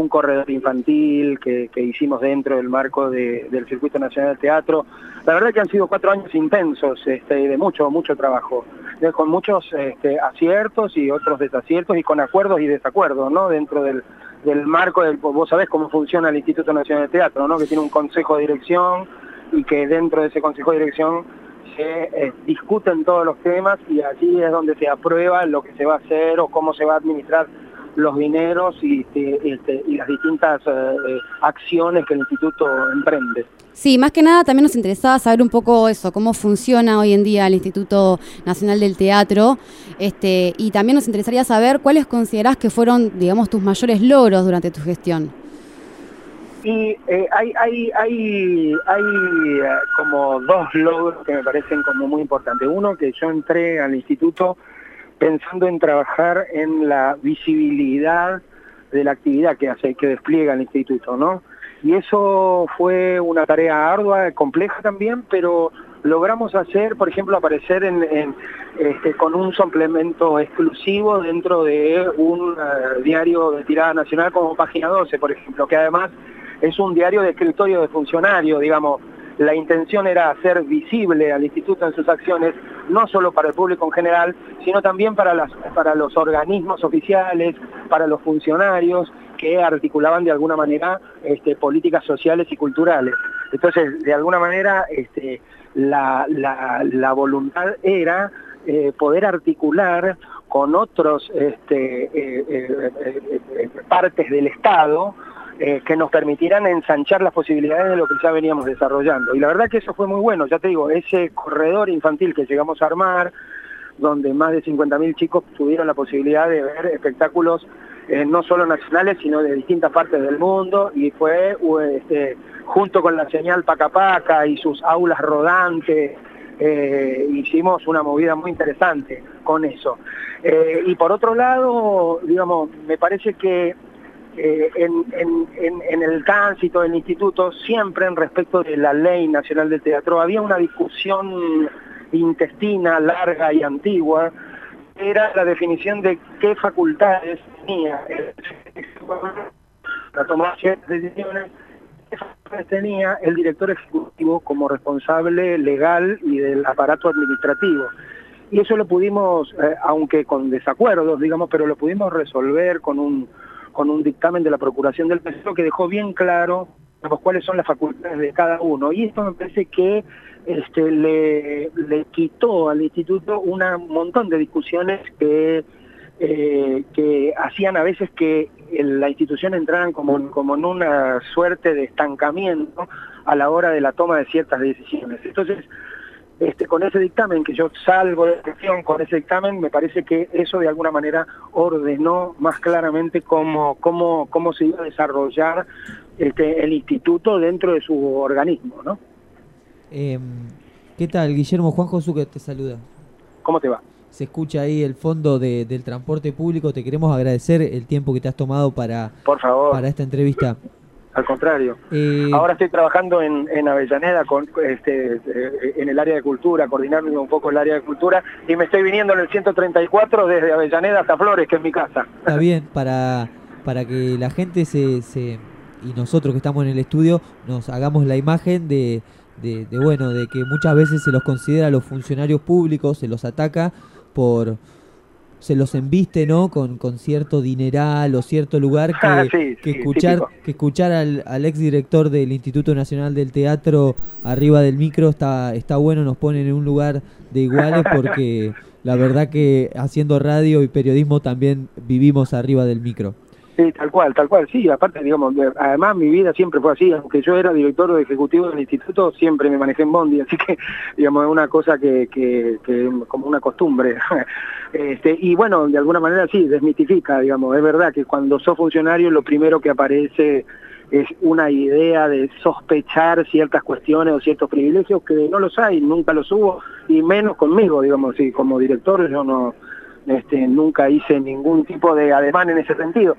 [SPEAKER 21] un corredor infantil que, hicimos dentro del marco de- del Circuito Nacional del Teatro. La verdad que han sido cuatro años intensos, este, de mucho, mucho trabajo, con muchos este, aciertos y otros desaciertos y con acuerdos y desacuerdos, ¿no? Dentro del, del marco del, vos sabés cómo funciona el Instituto Nacional del Teatro, ¿no? Que tiene un consejo de dirección y que dentro de ese consejo de dirección se eh, discuten todos los temas y allí es donde se aprueba lo que se va a hacer o cómo se va a administrar los dineros y, este, este, y las distintas eh, eh, acciones que el instituto emprende.
[SPEAKER 2] Sí, más que nada también nos interesaba saber un poco eso, cómo funciona hoy en día el Instituto Nacional del Teatro, este, y también nos interesaría saber cuáles considerás que fueron, digamos, tus mayores logros durante tu gestión.
[SPEAKER 21] Y eh, hay, hay, hay, hay como dos logros que me parecen como muy importantes. Uno, que yo entré al instituto pensando en trabajar en la visibilidad de la actividad que hace, que despliega el instituto, ¿no? Y eso fue una tarea ardua, compleja también, pero logramos hacer, por ejemplo, aparecer este, con un suplemento exclusivo dentro de un eh, diario de tirada nacional como Página 12, por ejemplo, que además es un diario de escritorio de funcionario, digamos. La intención era hacer visible al instituto en sus acciones, no solo para el público en general, sino también para, las, para los organismos oficiales, para los funcionarios que articulaban de alguna manera este, políticas sociales y culturales. Entonces, de alguna manera, este, la, la, voluntad era eh, poder articular con otros este, eh, eh, partes del Estado eh, que nos permitieran ensanchar las posibilidades de lo que ya veníamos desarrollando. Y la verdad que eso fue muy bueno, ya te digo, ese corredor infantil que llegamos a armar, donde más de 50.000 chicos tuvieron la posibilidad de ver espectáculos eh, no solo nacionales, sino de distintas partes del mundo, y fue este, junto con la señal Paca Paca y sus aulas rodantes, eh, hicimos una movida muy interesante con eso. Y por otro lado, digamos, me parece que eh, en, el tránsito del instituto, siempre en respecto de la ley nacional del teatro, había una discusión intestina, larga y antigua, era la definición de qué facultades tenía para tomar ciertas decisiones, qué facultades tenía el director ejecutivo como responsable legal y del aparato administrativo. Y eso lo pudimos, eh, aunque con desacuerdos, digamos, pero lo pudimos resolver con un, con un dictamen de la Procuración del Tesoro que dejó bien claro digamos, cuáles son las facultades de cada uno. Y esto me parece que este, le, quitó al instituto un montón de discusiones que, eh, que hacían a veces que la institución entraran como, como en una suerte de estancamiento a la hora de la toma de ciertas decisiones. Entonces, este, con ese dictamen, que yo salgo de gestión con ese dictamen, me parece que eso de alguna manera ordenó más claramente cómo, cómo, cómo se iba a desarrollar este, el instituto dentro de su organismo, ¿no?
[SPEAKER 3] Em, ¿Qué tal, Guillermo? Juan Josuke te saluda.
[SPEAKER 21] ¿Cómo te va?
[SPEAKER 3] Se escucha ahí el fondo de- del transporte público. Te queremos agradecer el tiempo que te has tomado para,
[SPEAKER 21] Por favor.
[SPEAKER 3] para esta entrevista.
[SPEAKER 21] Al contrario. Ahora estoy trabajando en, en Avellaneda con, este, eh, en el área de cultura, coordinando un poco el área de cultura, y me estoy viniendo en el 134 desde Avellaneda hasta Flores, que es mi casa.
[SPEAKER 3] Está bien, para, para que la gente se, se y nosotros que estamos en el estudio nos hagamos la imagen de, de, de, bueno, de que muchas veces se los considera a los funcionarios públicos, se los ataca por se los embiste, ¿no? Con, con cierto dineral o cierto lugar que,
[SPEAKER 21] Ah, sí,
[SPEAKER 3] que
[SPEAKER 21] sí,
[SPEAKER 3] escuchar
[SPEAKER 21] típico.
[SPEAKER 3] que escuchar al, al ex director del Instituto Nacional del Teatro arriba del micro está está bueno, nos ponen en un lugar de iguales porque la verdad que haciendo radio y periodismo también vivimos arriba del micro.
[SPEAKER 21] Sí, tal cual, tal cual, sí, aparte, digamos, de- además mi vida siempre fue así, aunque yo era director ejecutivo del instituto, siempre me manejé en Bondi, así que, digamos, es una cosa que, que, que como una costumbre. Este, y bueno, de alguna manera sí, desmitifica, digamos, es verdad que cuando sos funcionario lo primero que aparece es una idea de sospechar ciertas cuestiones o ciertos privilegios que no los hay, nunca los hubo, y menos conmigo, digamos, sí, como director yo no, este, nunca hice ningún tipo de ademán en ese sentido.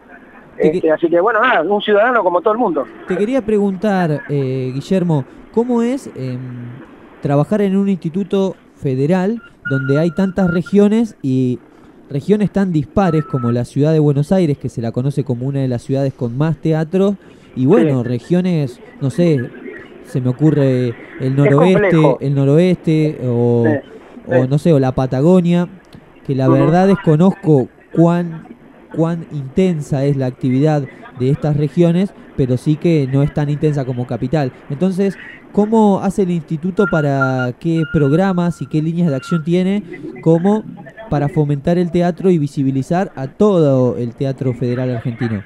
[SPEAKER 21] Este, así que bueno, nada, un ciudadano como todo el mundo.
[SPEAKER 3] Te quería preguntar, eh, Guillermo, ¿cómo es em, trabajar en un instituto federal donde hay tantas regiones y regiones tan dispares como la ciudad de Buenos Aires, que se la conoce como una de las ciudades con más teatro, y bueno, regiones, no sé, se me ocurre el noroeste, el noroeste o,
[SPEAKER 21] Sí,
[SPEAKER 3] o
[SPEAKER 21] sí.
[SPEAKER 3] no sé, o la Patagonia, que la
[SPEAKER 21] Ujú.
[SPEAKER 3] verdad desconozco cuán cuán intensa es la actividad de estas regiones, pero sí que no es tan intensa como capital. Entonces, ¿cómo hace el instituto para qué programas y qué líneas de acción tiene como para fomentar el teatro y visibilizar a todo el teatro federal argentino?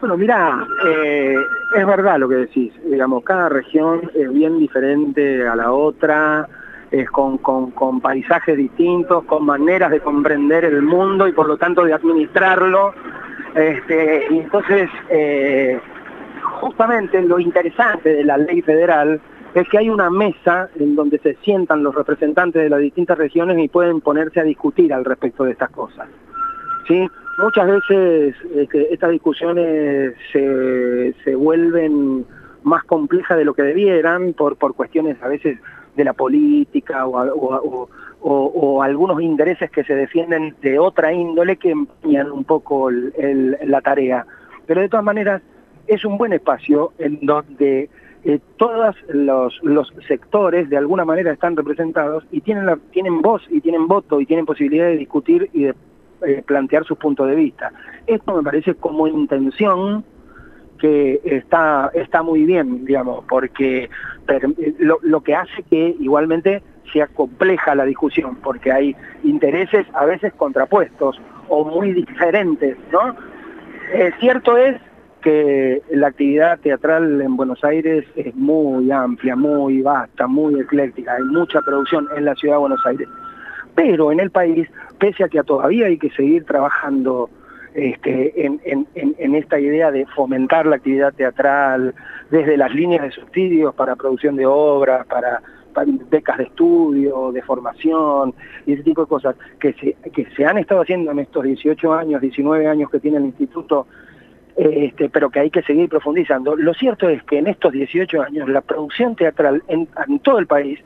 [SPEAKER 21] Bueno, mira, eh, es verdad lo que decís. Digamos, cada región es bien diferente a la otra, es con, con, con paisajes distintos, con maneras de comprender el mundo y por lo tanto de administrarlo. Este, y entonces, eh, justamente lo interesante de la ley federal es que hay una mesa en donde se sientan los representantes de las distintas regiones y pueden ponerse a discutir al respecto de estas cosas. ¿sí? Muchas veces este, estas discusiones se, se vuelven más complejas de lo que debieran por, por cuestiones a veces de la política o, o o- algunos intereses que se defienden de otra índole que empeñan un poco la tarea. Pero de todas maneras es un buen espacio en donde eh, todos los, los sectores de alguna manera están representados y tienen, la- tienen voz y tienen voto y tienen posibilidad de discutir y de eh, plantear sus puntos de vista. Esto me parece como intención que está, está muy bien, digamos, porque lo, que hace que igualmente sea compleja la discusión, porque hay intereses a veces contrapuestos o muy diferentes, ¿no? Eh, cierto es que la actividad teatral en Buenos Aires es muy amplia, muy vasta, muy ecléctica, hay mucha producción en la ciudad de Buenos Aires. Pero en el país, pese a que todavía hay que seguir trabajando este, en, esta idea de fomentar la actividad teatral, desde las líneas de subsidios para producción de obras, para, para becas de estudio, de formación y ese tipo de cosas que se, que se han estado haciendo en estos 18 años, 19 años que tiene el instituto, este, pero que hay que seguir profundizando. Lo cierto es que en estos 18 años la producción teatral en todo el país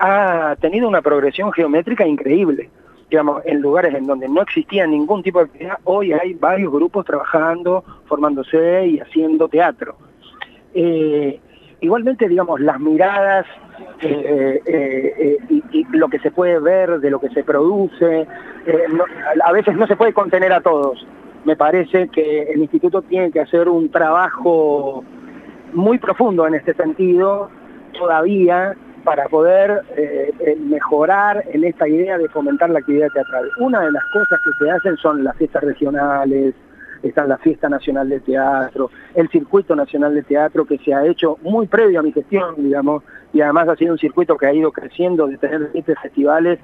[SPEAKER 21] ha tenido una progresión geométrica increíble. Digamos, en lugares en donde no existía ningún tipo de actividad, hoy hay varios grupos trabajando, formándose y haciendo teatro. Eh, igualmente, digamos, las miradas eh, eh, y, lo que se puede ver de lo que se produce, a veces no se puede contener a todos. Me parece que el instituto tiene que hacer un trabajo muy profundo en este sentido todavía para poder eh, eh, mejorar en esta idea de fomentar la actividad teatral. Una de las cosas que se hacen son las fiestas regionales, está la Fiesta Nacional de Teatro, el Circuito Nacional de Teatro que se ha hecho muy previo a mi gestión, digamos, y además ha sido un circuito que ha ido creciendo de tener 7 festivales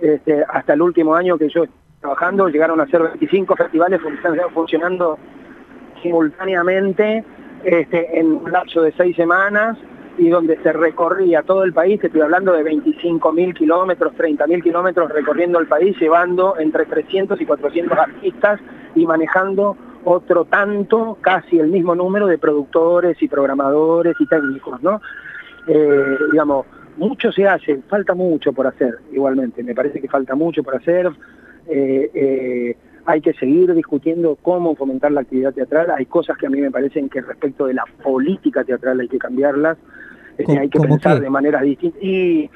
[SPEAKER 21] este, hasta el último año que yo trabajando, llegaron a ser 25 festivales fun- están funcionando simultáneamente este, en un lapso de seis semanas y donde se recorría todo el país, estoy hablando de 25.000 kilómetros, 30.000 kilómetros recorriendo el país, llevando entre 300 y 400 artistas y manejando otro tanto, casi el mismo número de productores y programadores y técnicos, ¿no? Eh, digamos, mucho se hace, falta mucho por hacer, igualmente, me parece que falta mucho por hacer. Eh, eh, hay que seguir discutiendo cómo fomentar la actividad teatral. Hay cosas que a mí me parecen que respecto de la política teatral hay que cambiarlas.
[SPEAKER 3] ¿Cómo-
[SPEAKER 21] hay que pensar
[SPEAKER 3] qué?
[SPEAKER 21] de maneras distintas. Y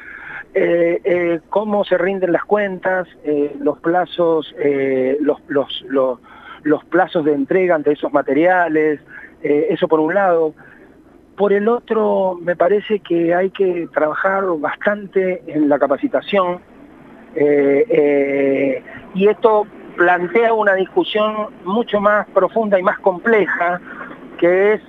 [SPEAKER 21] eh, eh, cómo se rinden las cuentas, eh, los plazos, los, los, los, los plazos de entrega ante esos materiales, eso por un lado. Por el otro, me parece que hay que trabajar bastante en la capacitación y esto plantea una discusión mucho más profunda y más compleja, que es,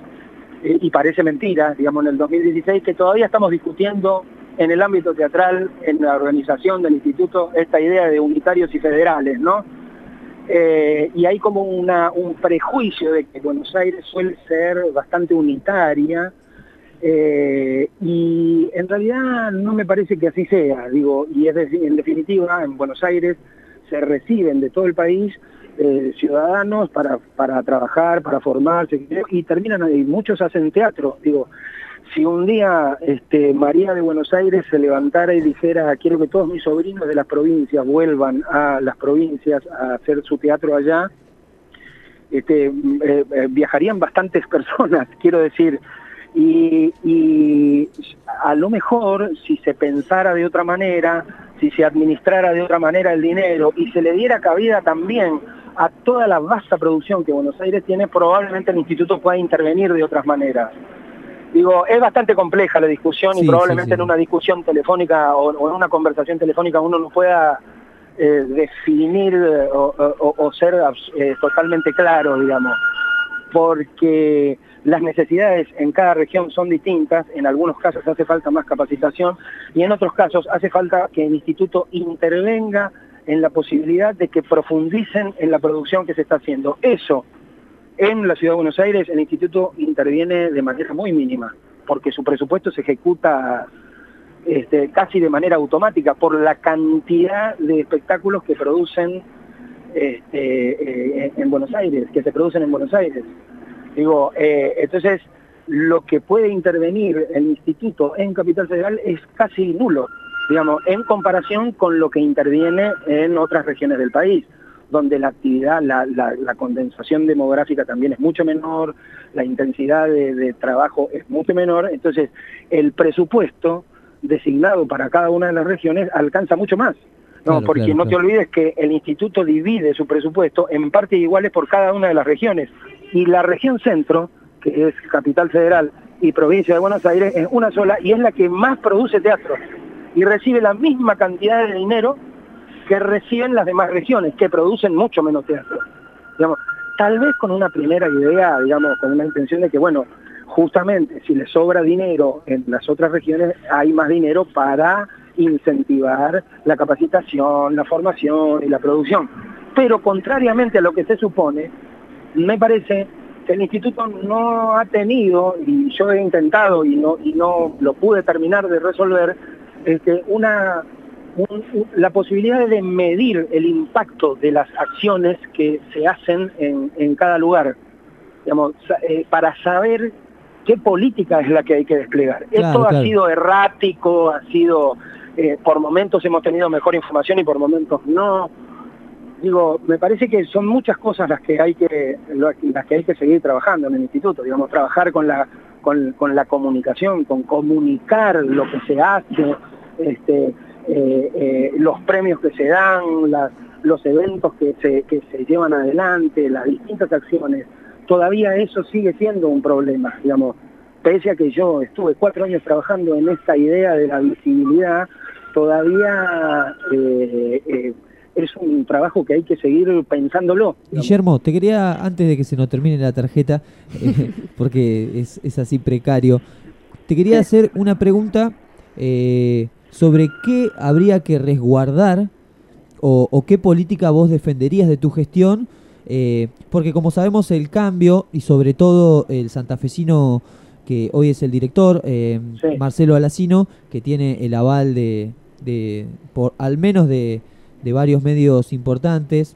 [SPEAKER 21] eh, y parece mentira, digamos, en el 2016, que todavía estamos discutiendo en el ámbito teatral, en la organización del instituto, esta idea de unitarios y federales, ¿no? Eh, y hay como una, un prejuicio de que Buenos Aires suele ser bastante unitaria, eh, y en realidad no me parece que así sea, digo, y es decir, en definitiva, en Buenos Aires se reciben de todo el país eh, ciudadanos para, para trabajar, para formarse, y terminan ahí, muchos hacen teatro, digo, si un día este, María de Buenos Aires se levantara y dijera, quiero que todos mis sobrinos de las provincias vuelvan a las provincias a hacer su teatro allá, este, mm, eh, eh, viajarían bastantes personas, quiero decir, y, y a lo mejor si se pensara de otra manera, si se administrara de otra manera el dinero y se le diera cabida también a toda la vasta producción que Buenos Aires tiene, probablemente el instituto pueda intervenir de otras maneras. Digo, es bastante compleja la discusión
[SPEAKER 3] Sí,
[SPEAKER 21] y probablemente
[SPEAKER 3] sí, sí.
[SPEAKER 21] en una discusión telefónica o, o en una conversación telefónica uno no pueda eh, definir eh, o, o- o ser eh, totalmente claro, digamos, porque las necesidades en cada región son distintas, en algunos casos hace falta más capacitación y en otros casos hace falta que el instituto intervenga en la posibilidad de que profundicen en la producción que se está haciendo. Eso en la Ciudad de Buenos Aires el instituto interviene de manera muy mínima, porque su presupuesto se ejecuta este, casi de manera automática por la cantidad de espectáculos que producen este, eh, en Buenos Aires, que se producen en Buenos Aires. Digo, eh, entonces lo que puede intervenir el instituto en Capital Federal es casi nulo, digamos, en comparación con lo que interviene en otras regiones del país donde la actividad, la, la- la condensación demográfica también es mucho menor, la intensidad de, de trabajo es mucho menor, entonces el presupuesto designado para cada una de las regiones alcanza mucho más. No,
[SPEAKER 3] Claro,
[SPEAKER 21] porque
[SPEAKER 3] claro,
[SPEAKER 21] no te olvides que el instituto divide su presupuesto en partes iguales por cada una de las regiones. Y la región centro, que es Capital Federal y provincia de Buenos Aires, es una sola y es la que más produce teatro. Y recibe la misma cantidad de dinero que reciben las demás regiones, que producen mucho menos teatro. Digamos, tal vez con una primera idea, digamos, con una intención de que, bueno, justamente si le sobra dinero en las otras regiones, hay más dinero para incentivar la capacitación, la formación y la producción. Pero contrariamente a lo que se supone, me parece que el instituto no ha tenido, y yo he intentado y no, y no lo pude terminar de resolver, este, una, un- un- la posibilidad de medir el impacto de las acciones que se hacen en, en cada lugar, digamos, eh, para saber qué política es la que hay que desplegar.
[SPEAKER 3] Claro,
[SPEAKER 21] Esto ha sido errático, ha sido, eh, por momentos hemos tenido mejor información y por momentos no. Digo, me parece que son muchas cosas las que hay que las que hay que seguir trabajando en el instituto, digamos, trabajar con la con, con la comunicación, con comunicar lo que se hace, este, eh, eh, los premios que se dan, las- los eventos que se, que se llevan adelante, las distintas acciones. Todavía eso sigue siendo un problema, digamos. Pese a que yo estuve cuatro años trabajando en esta idea de la visibilidad, todavía eh, eh, es un trabajo que hay que seguir pensándolo.
[SPEAKER 3] Guillermo, te quería, antes de que se nos termine la tarjeta, eh, porque es, es así precario, te quería hacer una pregunta sobre qué habría que resguardar o, o qué política vos defenderías de tu gestión, eh, porque como sabemos el cambio y sobre todo el santafesino que hoy es el director, eh, Marcelo Alacino, que tiene el aval de, de por al menos de, de varios medios importantes,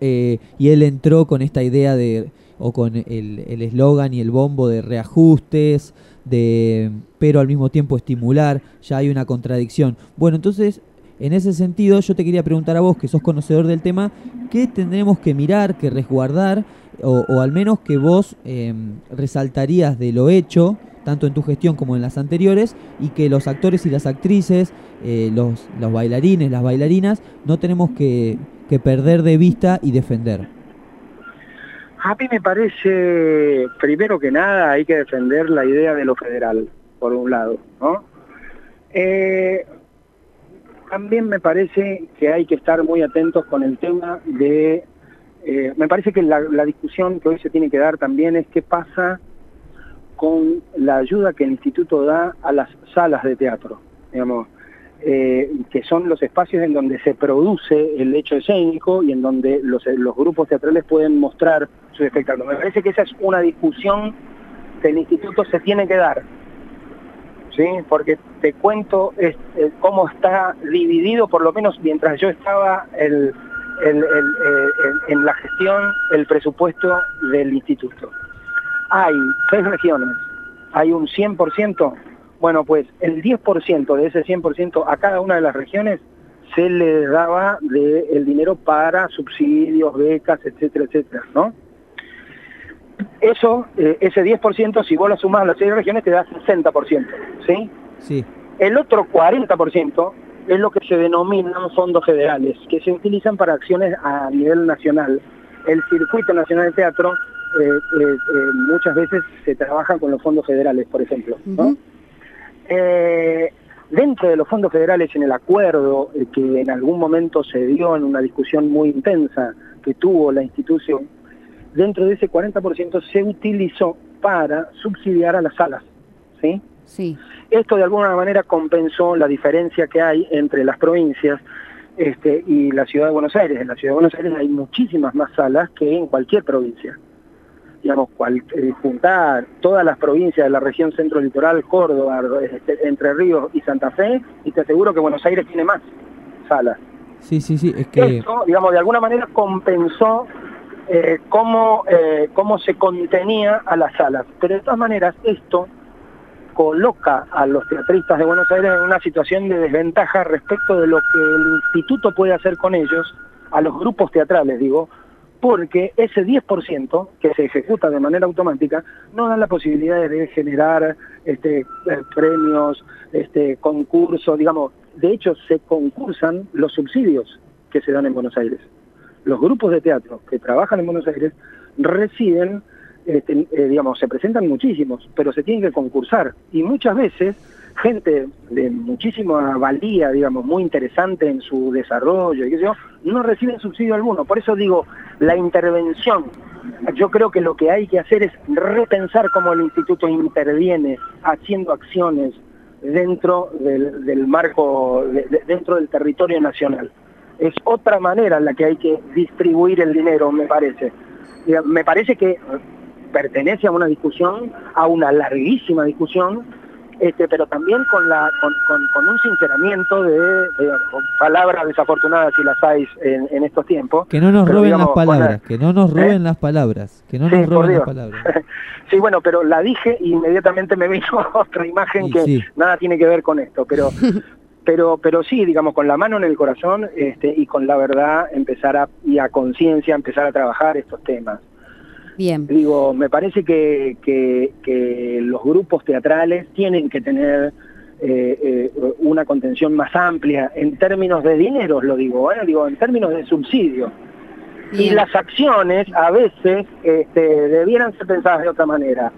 [SPEAKER 3] eh, y él entró con esta idea de o con el el eslogan y el bombo de reajustes, de pero al mismo tiempo estimular, ya hay una contradicción. Bueno, entonces, en ese sentido, yo te quería preguntar a vos, que sos conocedor del tema, ¿qué tendremos que mirar, que resguardar, o, al menos que vos eh, resaltarías de lo hecho, tanto en tu gestión como en las anteriores, y que los actores y las actrices, eh, los, los bailarines, las bailarinas, no tenemos que, que perder de vista y defender?
[SPEAKER 21] A mí me parece, primero que nada, hay que defender la idea de lo federal, por un lado, ¿no? Eh, también me parece que hay que estar muy atentos con el tema de... eh, me parece que la, discusión que hoy se tiene que dar también es qué pasa con la ayuda que el instituto da a las salas de teatro, digamos, eh, que son los espacios en donde se produce el hecho escénico y en donde los, los grupos teatrales pueden mostrar Me parece que esa es una discusión que el instituto se tiene que dar, ¿sí? porque te cuento eh, cómo está dividido, por lo menos mientras yo estaba eh, en la gestión, el presupuesto del instituto. Hay seis regiones, hay un 100%, bueno pues el 10% de ese 100% a cada una de las regiones se le daba de el dinero para subsidios, becas, etcétera, etcétera, ¿no? Eso, eh, ese 10%, si vos lo sumás a las seis regiones, te da 60%, ¿sí?
[SPEAKER 3] Sí.
[SPEAKER 21] El otro 40% es lo que se denominan fondos federales, que se utilizan para acciones a nivel nacional. El Circuito Nacional de Teatro eh, eh, muchas veces se trabaja con los fondos federales, por ejemplo. ¿no? Dentro de los fondos federales, en el acuerdo que en algún momento se dio en una discusión muy intensa que tuvo la institución, dentro de ese 40% se utilizó para subsidiar a las salas. ¿sí?
[SPEAKER 2] Sí.
[SPEAKER 21] Esto de alguna manera compensó la diferencia que hay entre las provincias este, y la ciudad de Buenos Aires. En la ciudad de Buenos Aires hay muchísimas más salas que en cualquier provincia. Digamos, cual- eh, juntar todas las provincias de la región centro litoral, Córdoba, este, Entre Ríos y Santa Fe, y te aseguro que Buenos Aires tiene más salas.
[SPEAKER 3] Sí, sí, sí, es que...
[SPEAKER 21] Esto, digamos, de alguna manera compensó eh, cómo, eh, cómo se contenía a las salas. Pero de todas maneras, esto coloca a los teatristas de Buenos Aires en una situación de desventaja respecto de lo que el instituto puede hacer con ellos, a los grupos teatrales, digo, porque ese 10% que se ejecuta de manera automática no da la posibilidad de generar este, eh, premios, este, concursos, digamos, de hecho se concursan los subsidios que se dan en Buenos Aires. Los grupos de teatro que trabajan en Buenos Aires reciben, este, eh, digamos, se presentan muchísimos, pero se tienen que concursar. Y muchas veces gente de muchísima valía, digamos, muy interesante en su desarrollo, y sé yo, no reciben subsidio alguno. Por eso digo, la intervención, yo creo que lo que hay que hacer es repensar cómo el instituto interviene haciendo acciones dentro del, marco, de- de- dentro del territorio nacional. Es otra manera en la que hay que distribuir el dinero, me parece. Me parece que pertenece a una discusión, a una larguísima discusión, este, pero también con, la, con, con- con un sinceramiento de, de palabras desafortunadas si las hay en, en estos tiempos.
[SPEAKER 3] Que no nos
[SPEAKER 21] pero
[SPEAKER 3] roben
[SPEAKER 21] digamos,
[SPEAKER 3] las palabras, que no nos
[SPEAKER 21] ¿Eh?
[SPEAKER 3] roben las palabras, que no
[SPEAKER 21] Sí,
[SPEAKER 3] nos roben las palabras.
[SPEAKER 21] Sí, bueno, pero la dije y inmediatamente me vino otra imagen que
[SPEAKER 3] sí.
[SPEAKER 21] nada tiene que ver con esto, pero pero pero sí, digamos, con la mano en el corazón este, y con la verdad empezar a, y a conciencia empezar a trabajar estos temas.
[SPEAKER 2] Bien.
[SPEAKER 21] Digo, me parece que, que, que los grupos teatrales tienen que tener eh, eh, una contención más amplia en términos de dinero, lo digo, ¿eh? digo, en términos de subsidio. Y las acciones a veces este, debieran ser pensadas de otra manera.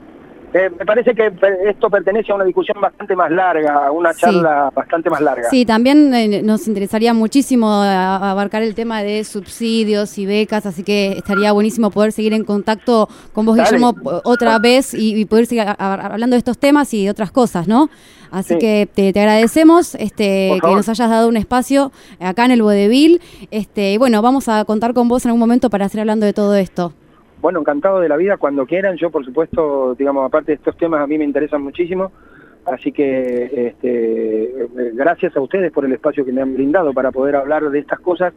[SPEAKER 21] Eh, me parece que pe- esto pertenece a una discusión bastante más larga, a una
[SPEAKER 2] Sí.
[SPEAKER 21] charla bastante más larga.
[SPEAKER 2] Sí, también eh, nos interesaría muchísimo abarcar el tema de subsidios y becas, así que estaría buenísimo poder seguir en contacto con vos,
[SPEAKER 21] Dale.
[SPEAKER 2] Guillermo, otra vez y, y poder seguir a- a- hablando de estos temas y de otras cosas, ¿no? Así
[SPEAKER 21] Sí.
[SPEAKER 2] que te, te agradecemos este, que nos hayas dado un espacio acá en el Vodevil. Este, y bueno, vamos a contar con vos en algún momento para seguir hablando de todo esto.
[SPEAKER 21] Bueno, encantado de la vida cuando quieran. Yo, por supuesto, digamos, aparte de estos temas, a mí me interesan muchísimo. Así que este, gracias a ustedes por el espacio que me han brindado para poder hablar de estas cosas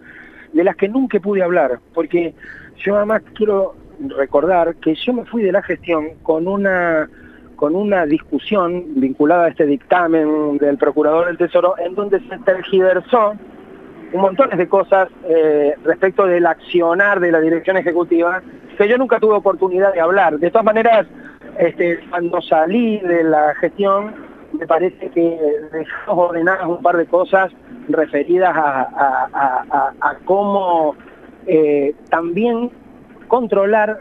[SPEAKER 21] de las que nunca pude hablar. Porque yo además quiero recordar que yo me fui de la gestión con una con una discusión vinculada a este dictamen del Procurador del Tesoro en donde se tergiversó un montón de cosas eh, respecto del accionar de la dirección ejecutiva que yo nunca tuve oportunidad de hablar. De todas maneras, este, cuando salí de la gestión, me parece que dejamos ordenadas un par de cosas referidas a, a- a- a- a cómo eh, también controlar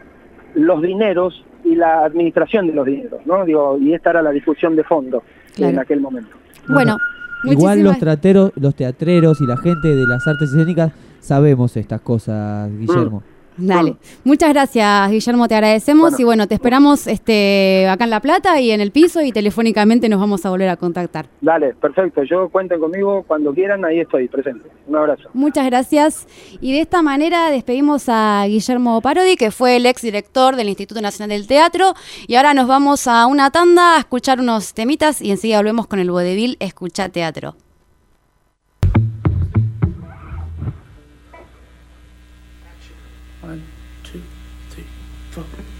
[SPEAKER 21] los dineros y la administración de los dineros, ¿no? Digo, y esta era la discusión de fondo en aquel momento.
[SPEAKER 2] Bueno,
[SPEAKER 3] Igual los trateros, los teatreros y la gente de las artes escénicas sabemos estas cosas, Guillermo.
[SPEAKER 2] Dale. Muchas gracias, Guillermo, te agradecemos y bueno, te esperamos este, acá en La Plata y en el piso y telefónicamente nos vamos a volver a contactar.
[SPEAKER 21] Dale, perfecto. Yo cuenten conmigo cuando quieran, ahí estoy presente. Un abrazo.
[SPEAKER 2] Muchas gracias. Y de esta manera despedimos a Guillermo Parodi, que fue el ex director del Instituto Nacional del Teatro. Y ahora nos vamos a una tanda a escuchar unos temitas y enseguida volvemos con el Vodevil Escucha Teatro.
[SPEAKER 22] For.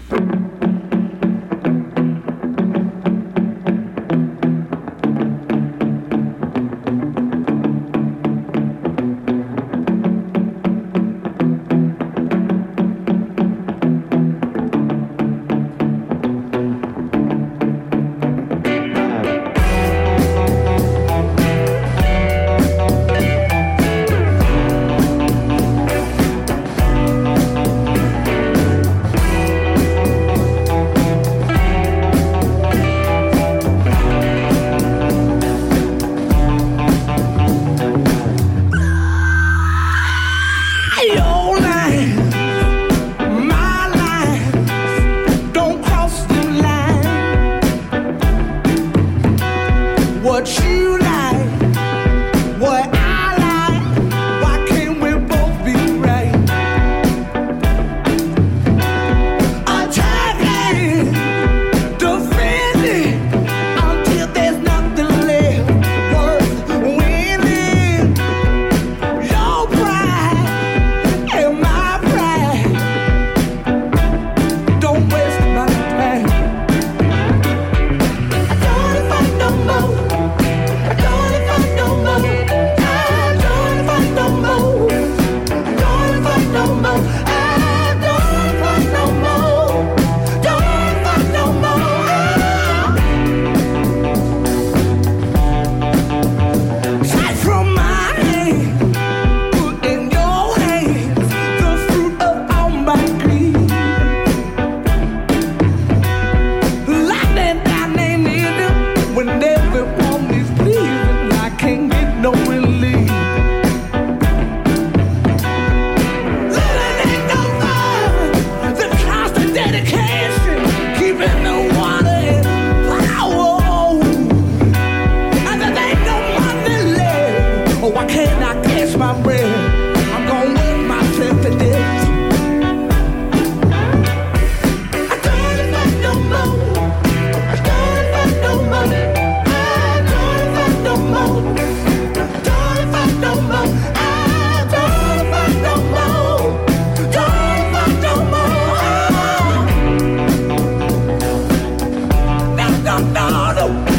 [SPEAKER 22] No,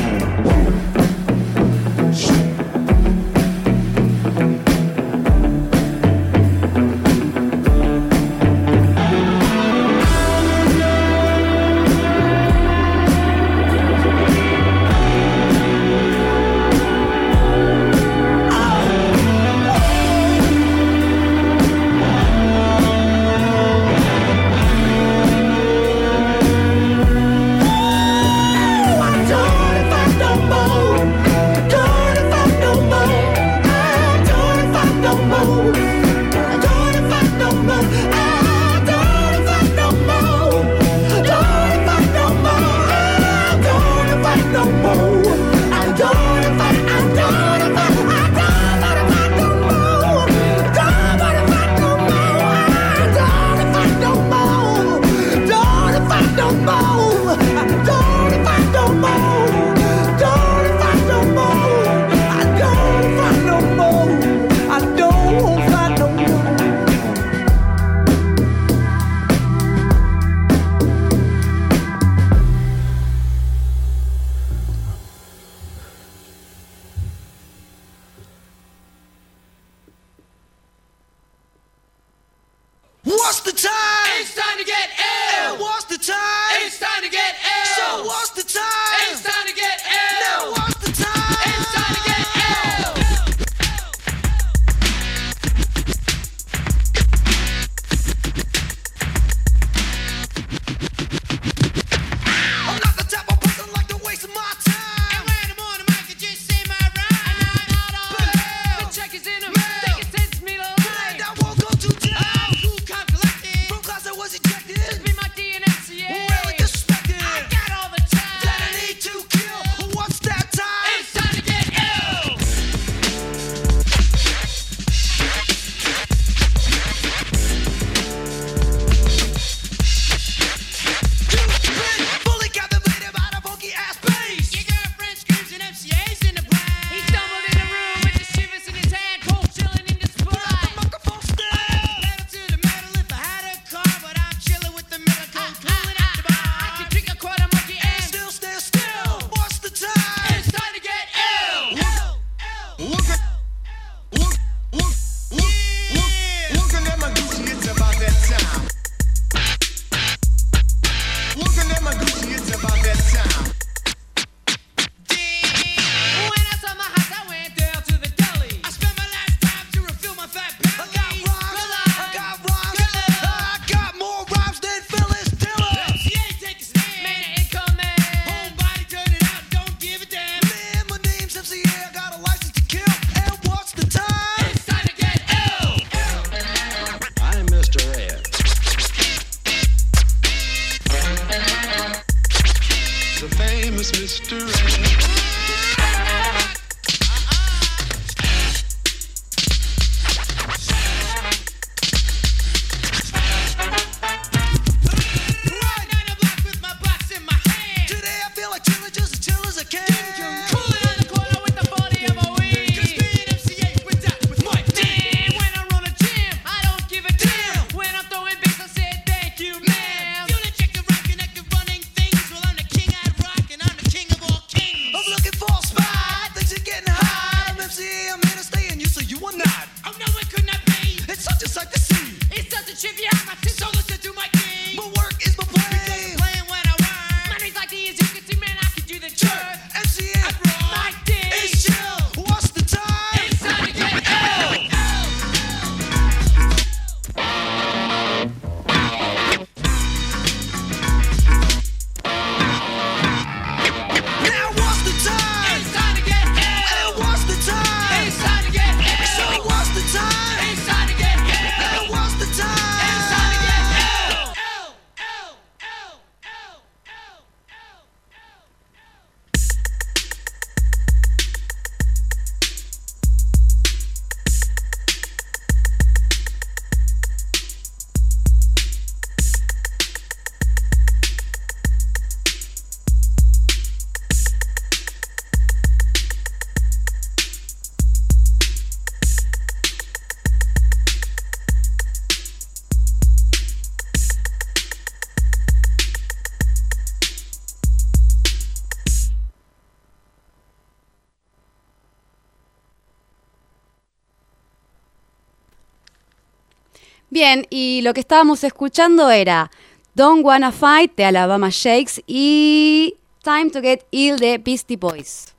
[SPEAKER 2] Bien, y lo que estábamos escuchando era Don't Wanna Fight de Alabama Shakes y Time to Get Ill de Beastie Boys.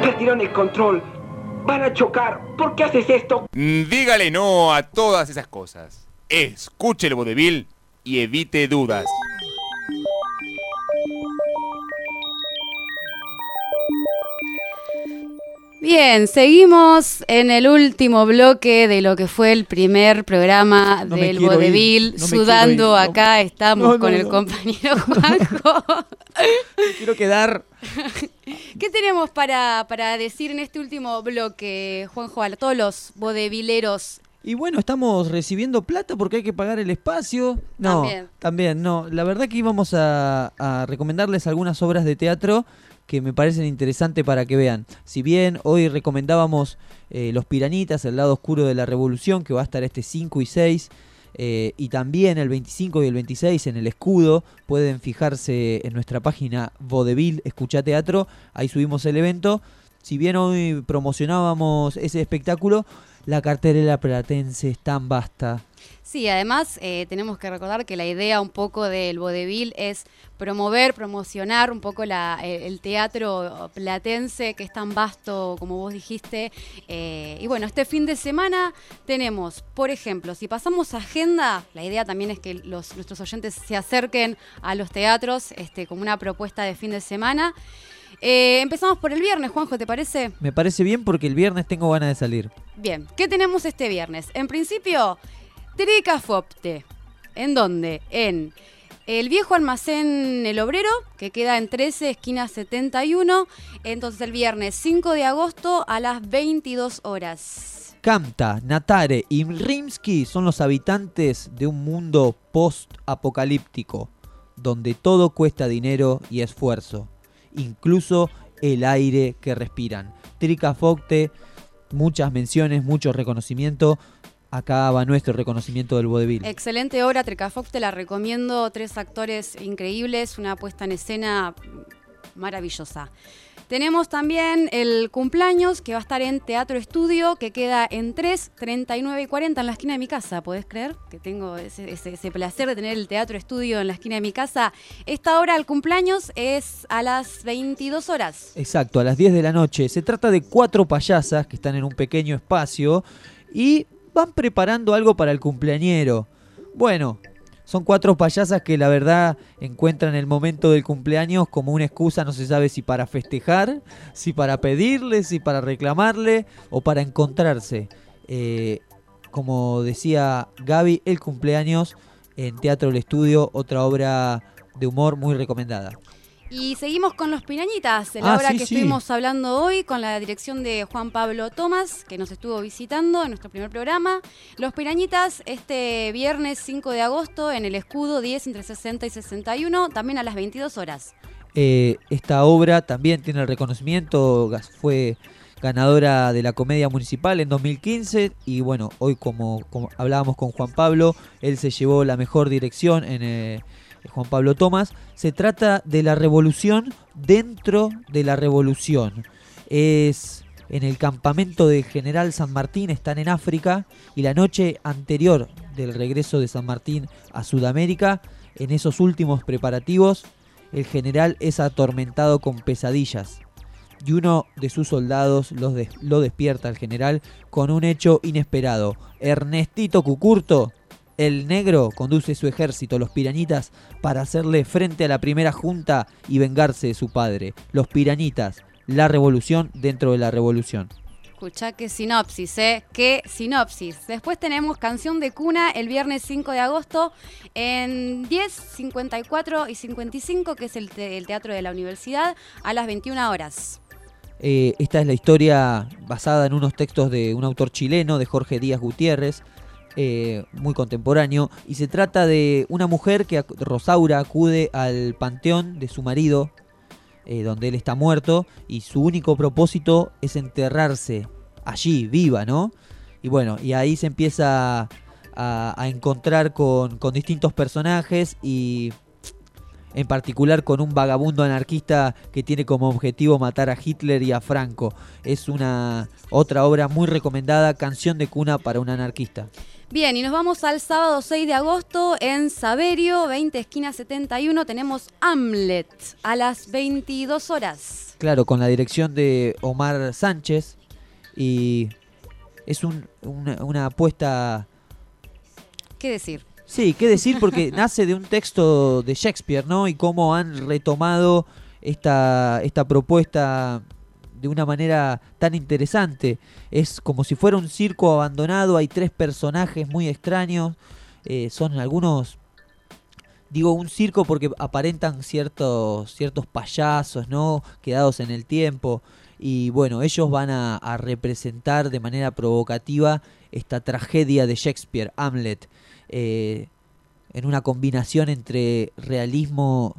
[SPEAKER 23] Perdieron el control. Van a chocar. ¿Por qué haces esto?
[SPEAKER 1] Mm, Dígale no a todas esas cosas. Escuche el vodevil y evite dudas.
[SPEAKER 2] Bien, seguimos en el último bloque de lo que fue el primer programa
[SPEAKER 3] No
[SPEAKER 2] del Vodevil.
[SPEAKER 3] no
[SPEAKER 2] Sudando
[SPEAKER 3] no.
[SPEAKER 2] acá estamos con el compañero Juanjo.
[SPEAKER 3] Quiero quedar.
[SPEAKER 2] ¿Qué tenemos para, para decir en este último bloque, Juanjo, a todos los vodevileros?
[SPEAKER 3] Y bueno, estamos recibiendo plata porque hay que pagar el espacio. No,
[SPEAKER 2] También.
[SPEAKER 3] también, no. La verdad que íbamos a, a recomendarles algunas obras de teatro que me parecen interesantes para que vean. Si bien hoy recomendábamos eh, Los Piranitas, el lado oscuro de la revolución, que va a estar este 5 y 6, eh, y también el 25 y el 26 en el escudo, pueden fijarse en nuestra página Vodevil Escucha Teatro, ahí subimos el evento. Si bien hoy promocionábamos ese espectáculo, la cartelera platense es tan vasta.
[SPEAKER 2] Sí, además eh, tenemos que recordar que la idea un poco del vodevil es promover, promocionar un poco el teatro platense que es tan vasto como vos dijiste. Eh, y bueno, este fin de semana tenemos, por ejemplo, si pasamos a agenda, la idea también es que nuestros oyentes se acerquen a los teatros este, como una propuesta de fin de semana. Eh, empezamos por el viernes, Juanjo, ¿te parece?
[SPEAKER 3] Me parece bien porque el viernes tengo ganas de salir.
[SPEAKER 2] Bien, ¿qué tenemos este viernes? En principio, Tricafopte. ¿En dónde? En el viejo almacén El Obrero, que queda en 13, esquina 71. Entonces el viernes 5 de agosto a las 22 horas.
[SPEAKER 3] Kamta, Natare y Rimsky son los habitantes de un mundo post-apocalíptico, donde todo cuesta dinero y esfuerzo, incluso el aire que respiran. Tricafocte, muchas menciones, mucho reconocimiento. Acá va nuestro reconocimiento del vodevil.
[SPEAKER 2] Excelente obra, Tricafoc, te la recomiendo. Tres actores increíbles, una puesta en escena maravillosa. Tenemos también el cumpleaños que va a estar en Teatro Estudio, que queda en 3, 39 y 40 en la esquina de mi casa. ¿Podés creer que tengo ese, ese- placer de tener el Teatro Estudio en la esquina de mi casa? Esta hora, el cumpleaños, es a las 22 horas.
[SPEAKER 3] Exacto, a las 10 de la noche. Se trata de cuatro payasas que están en un pequeño espacio y van preparando algo para el cumpleañero. Bueno, son cuatro payasas que la verdad encuentran el momento del cumpleaños como una excusa, no se sabe si para festejar, si para pedirle, si para reclamarle o para encontrarse. Eh, como decía Gaby, el cumpleaños en Teatro El Estudio, otra obra de humor muy recomendada.
[SPEAKER 2] Y seguimos con los pirañitas, la
[SPEAKER 3] Ah,
[SPEAKER 2] obra
[SPEAKER 3] sí,
[SPEAKER 2] que
[SPEAKER 3] sí.
[SPEAKER 2] estuvimos hablando hoy con la dirección de Juan Pablo Tomás, que nos estuvo visitando en nuestro primer programa. Los pirañitas este viernes 5 de agosto en el escudo 10 entre 60 y 61, también a las 22 horas.
[SPEAKER 3] Eh, esta obra también tiene el reconocimiento, fue ganadora de la Comedia Municipal en 2015 y bueno, hoy como, como hablábamos con Juan Pablo, él se llevó la mejor dirección en eh, Juan Pablo Tomás. Se trata de la revolución dentro de la revolución. Es en el campamento de General San Martín, están en África, y la noche anterior del regreso de San Martín a Sudamérica, en esos últimos preparativos, el general es atormentado con pesadillas. Y uno de sus soldados los lo despierta al general con un hecho inesperado. Ernestito Cucurto, el negro, conduce su ejército, los piranitas, para hacerle frente a la primera junta y vengarse de su padre. Los piranitas, la revolución dentro de la revolución.
[SPEAKER 2] Escuchá qué sinopsis, ¿eh? Qué sinopsis. Después tenemos Canción de Cuna el viernes 5 de agosto en 10, 54 y 55, que es el, te- el Teatro de la Universidad, a las 21 horas.
[SPEAKER 3] Eh, esta es la historia basada en unos textos de un autor chileno, de Jorge Díaz Gutiérrez, eh, muy contemporáneo, y se trata de una mujer que, Rosaura, acude al panteón de su marido, eh, donde él está muerto, y su único propósito es enterrarse allí, viva, ¿no? Y bueno, y ahí se empieza a, encontrar con, con distintos personajes y en particular con un vagabundo anarquista que tiene como objetivo matar a Hitler y a Franco. Es una otra obra muy recomendada, Canción de cuna para un anarquista.
[SPEAKER 2] Bien, y nos vamos al sábado 6 de agosto en Saverio, 20 esquina 71. Tenemos Hamlet a las 22 horas.
[SPEAKER 3] Claro, con la dirección de Omar Sánchez y es un- una, una apuesta...
[SPEAKER 2] ¿Qué decir?
[SPEAKER 3] Sí, qué decir porque nace de un texto de Shakespeare, ¿no? Y cómo han retomado esta, esta propuesta de una manera tan interesante. Es como si fuera un circo abandonado, hay tres personajes muy extraños, eh, son algunos, digo un circo porque aparentan ciertos, ciertos payasos, ¿no? Quedados en el tiempo. Y bueno, ellos van a, representar de manera provocativa esta tragedia de Shakespeare, Hamlet, eh, en una combinación entre realismo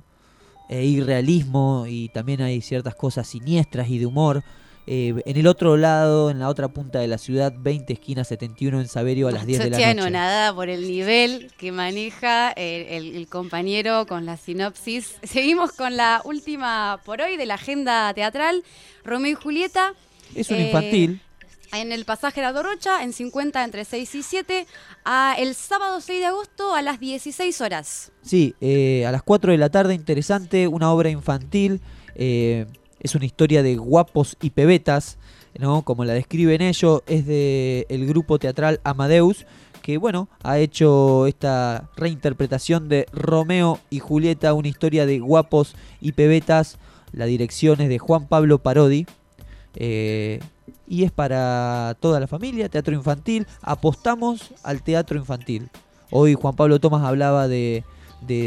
[SPEAKER 3] e irrealismo y también hay ciertas cosas siniestras y de humor. Eh, en el otro lado, en la otra punta de la ciudad, 20 esquina 71 en Saverio a las 10
[SPEAKER 2] Yo
[SPEAKER 3] de la noche.
[SPEAKER 2] anonadada por el nivel que maneja el, el- el compañero con la sinopsis. Seguimos con la última por hoy de la agenda teatral, Romeo y Julieta.
[SPEAKER 3] Es un
[SPEAKER 2] Eh,
[SPEAKER 3] infantil.
[SPEAKER 2] En el pasaje La Dorocha, en 50 entre 6 y 7, a el sábado 6 de agosto a las 16 horas.
[SPEAKER 3] Sí, eh, a las 4 de la tarde, interesante, una obra infantil. eh, es una historia de guapos y pebetas, ¿no? Como la describen ellos, es de el grupo teatral Amadeus, que bueno, ha hecho esta reinterpretación de Romeo y Julieta, una historia de guapos y pebetas. La dirección es de Juan Pablo Parodi. eh, y es para toda la familia, teatro infantil. Apostamos al teatro infantil. Hoy Juan Pablo Tomás hablaba de,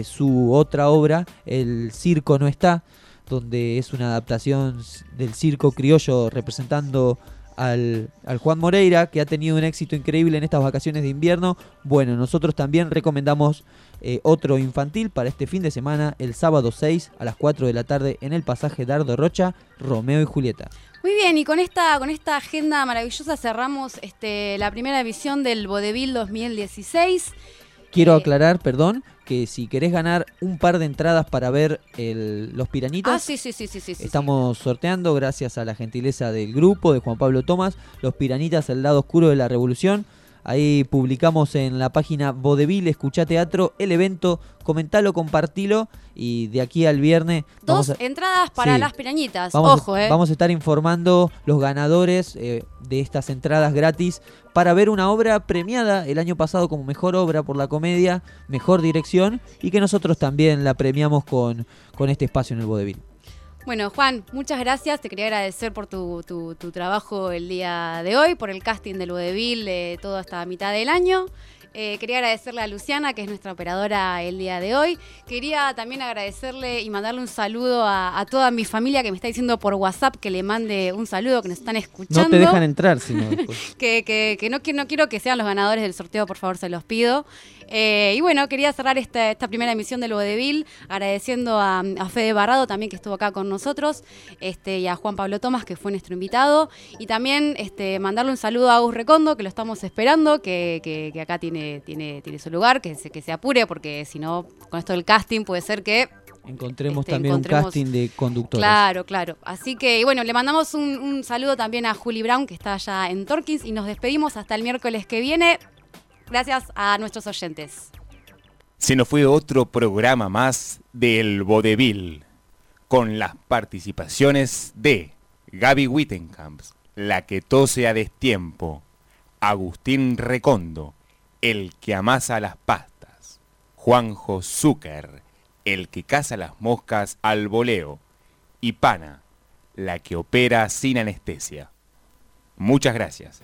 [SPEAKER 3] su otra obra, El Circo no está, donde es una adaptación del circo criollo representando al, al Juan Moreira, que ha tenido un éxito increíble en estas vacaciones de invierno. Bueno, nosotros también recomendamos eh, otro infantil para este fin de semana, el sábado 6 a las 4 de la tarde en el pasaje Dardo Rocha, Romeo y Julieta.
[SPEAKER 2] Muy bien, y con esta, con esta agenda maravillosa cerramos este, la primera edición del Vodevil 2016.
[SPEAKER 3] Quiero aclarar, perdón, que si querés ganar un par de entradas para ver el- los piranitas,
[SPEAKER 2] Ah, sí, sí, sí, sí, sí. sí.
[SPEAKER 3] Estamos sorteando, gracias a la gentileza del grupo de Juan Pablo Tomás, Los Piranitas, el lado oscuro de la revolución. Ahí publicamos en la página Vodevil, escuchá teatro, el evento, comentalo, compartilo y de aquí al viernes
[SPEAKER 2] Dos
[SPEAKER 3] a,
[SPEAKER 2] entradas para
[SPEAKER 3] Sí.
[SPEAKER 2] las pirañitas.
[SPEAKER 3] vamos a-
[SPEAKER 2] Ojo, eh.
[SPEAKER 3] vamos a estar informando los ganadores eh, de estas entradas gratis para ver una obra premiada el año pasado como mejor obra por la comedia, mejor dirección y que nosotros también la premiamos con, con este espacio en el Vodevil.
[SPEAKER 2] Bueno, Juan, muchas gracias. Te quería agradecer por tu, tu- tu trabajo el día de hoy, por el casting del Vodevil eh, toda esta mitad del año. Eh, quería agradecerle a Luciana, que es nuestra operadora el día de hoy. Quería también agradecerle y mandarle un saludo a, a toda mi familia que me está diciendo por WhatsApp que le mande un saludo, que nos están escuchando.
[SPEAKER 3] No te dejan entrar, sino después.
[SPEAKER 2] que, que- que no, que no quiero que sean los ganadores del sorteo, por favor, se los pido. Eh, y bueno, quería cerrar esta, esta primera emisión del Vodevil agradeciendo a, a Fede Barrado también que estuvo acá con nosotros este, y a Juan Pablo Tomás que fue nuestro invitado. Y también este, mandarle un saludo a Agus Recondo que lo estamos esperando, que, que- que acá tiene, tiene, tiene su lugar, que se, que se apure porque si no, con esto del casting puede ser que
[SPEAKER 3] Encontremos
[SPEAKER 2] Este,
[SPEAKER 3] también un casting de conductores.
[SPEAKER 2] Claro, claro. Así que bueno, le mandamos un, un saludo también a Juli Brown, que está allá en Torkins, y nos despedimos hasta el miércoles que viene. Gracias a nuestros oyentes.
[SPEAKER 1] Se nos fue otro programa más del Vodevil, con las participaciones de Gaby Wittenkamp, la que tose a destiempo, Agustín Recondo, el que amasa las pastas, Juanjo Zucker, el que caza las moscas al voleo, y Pana, la que opera sin anestesia. Muchas gracias.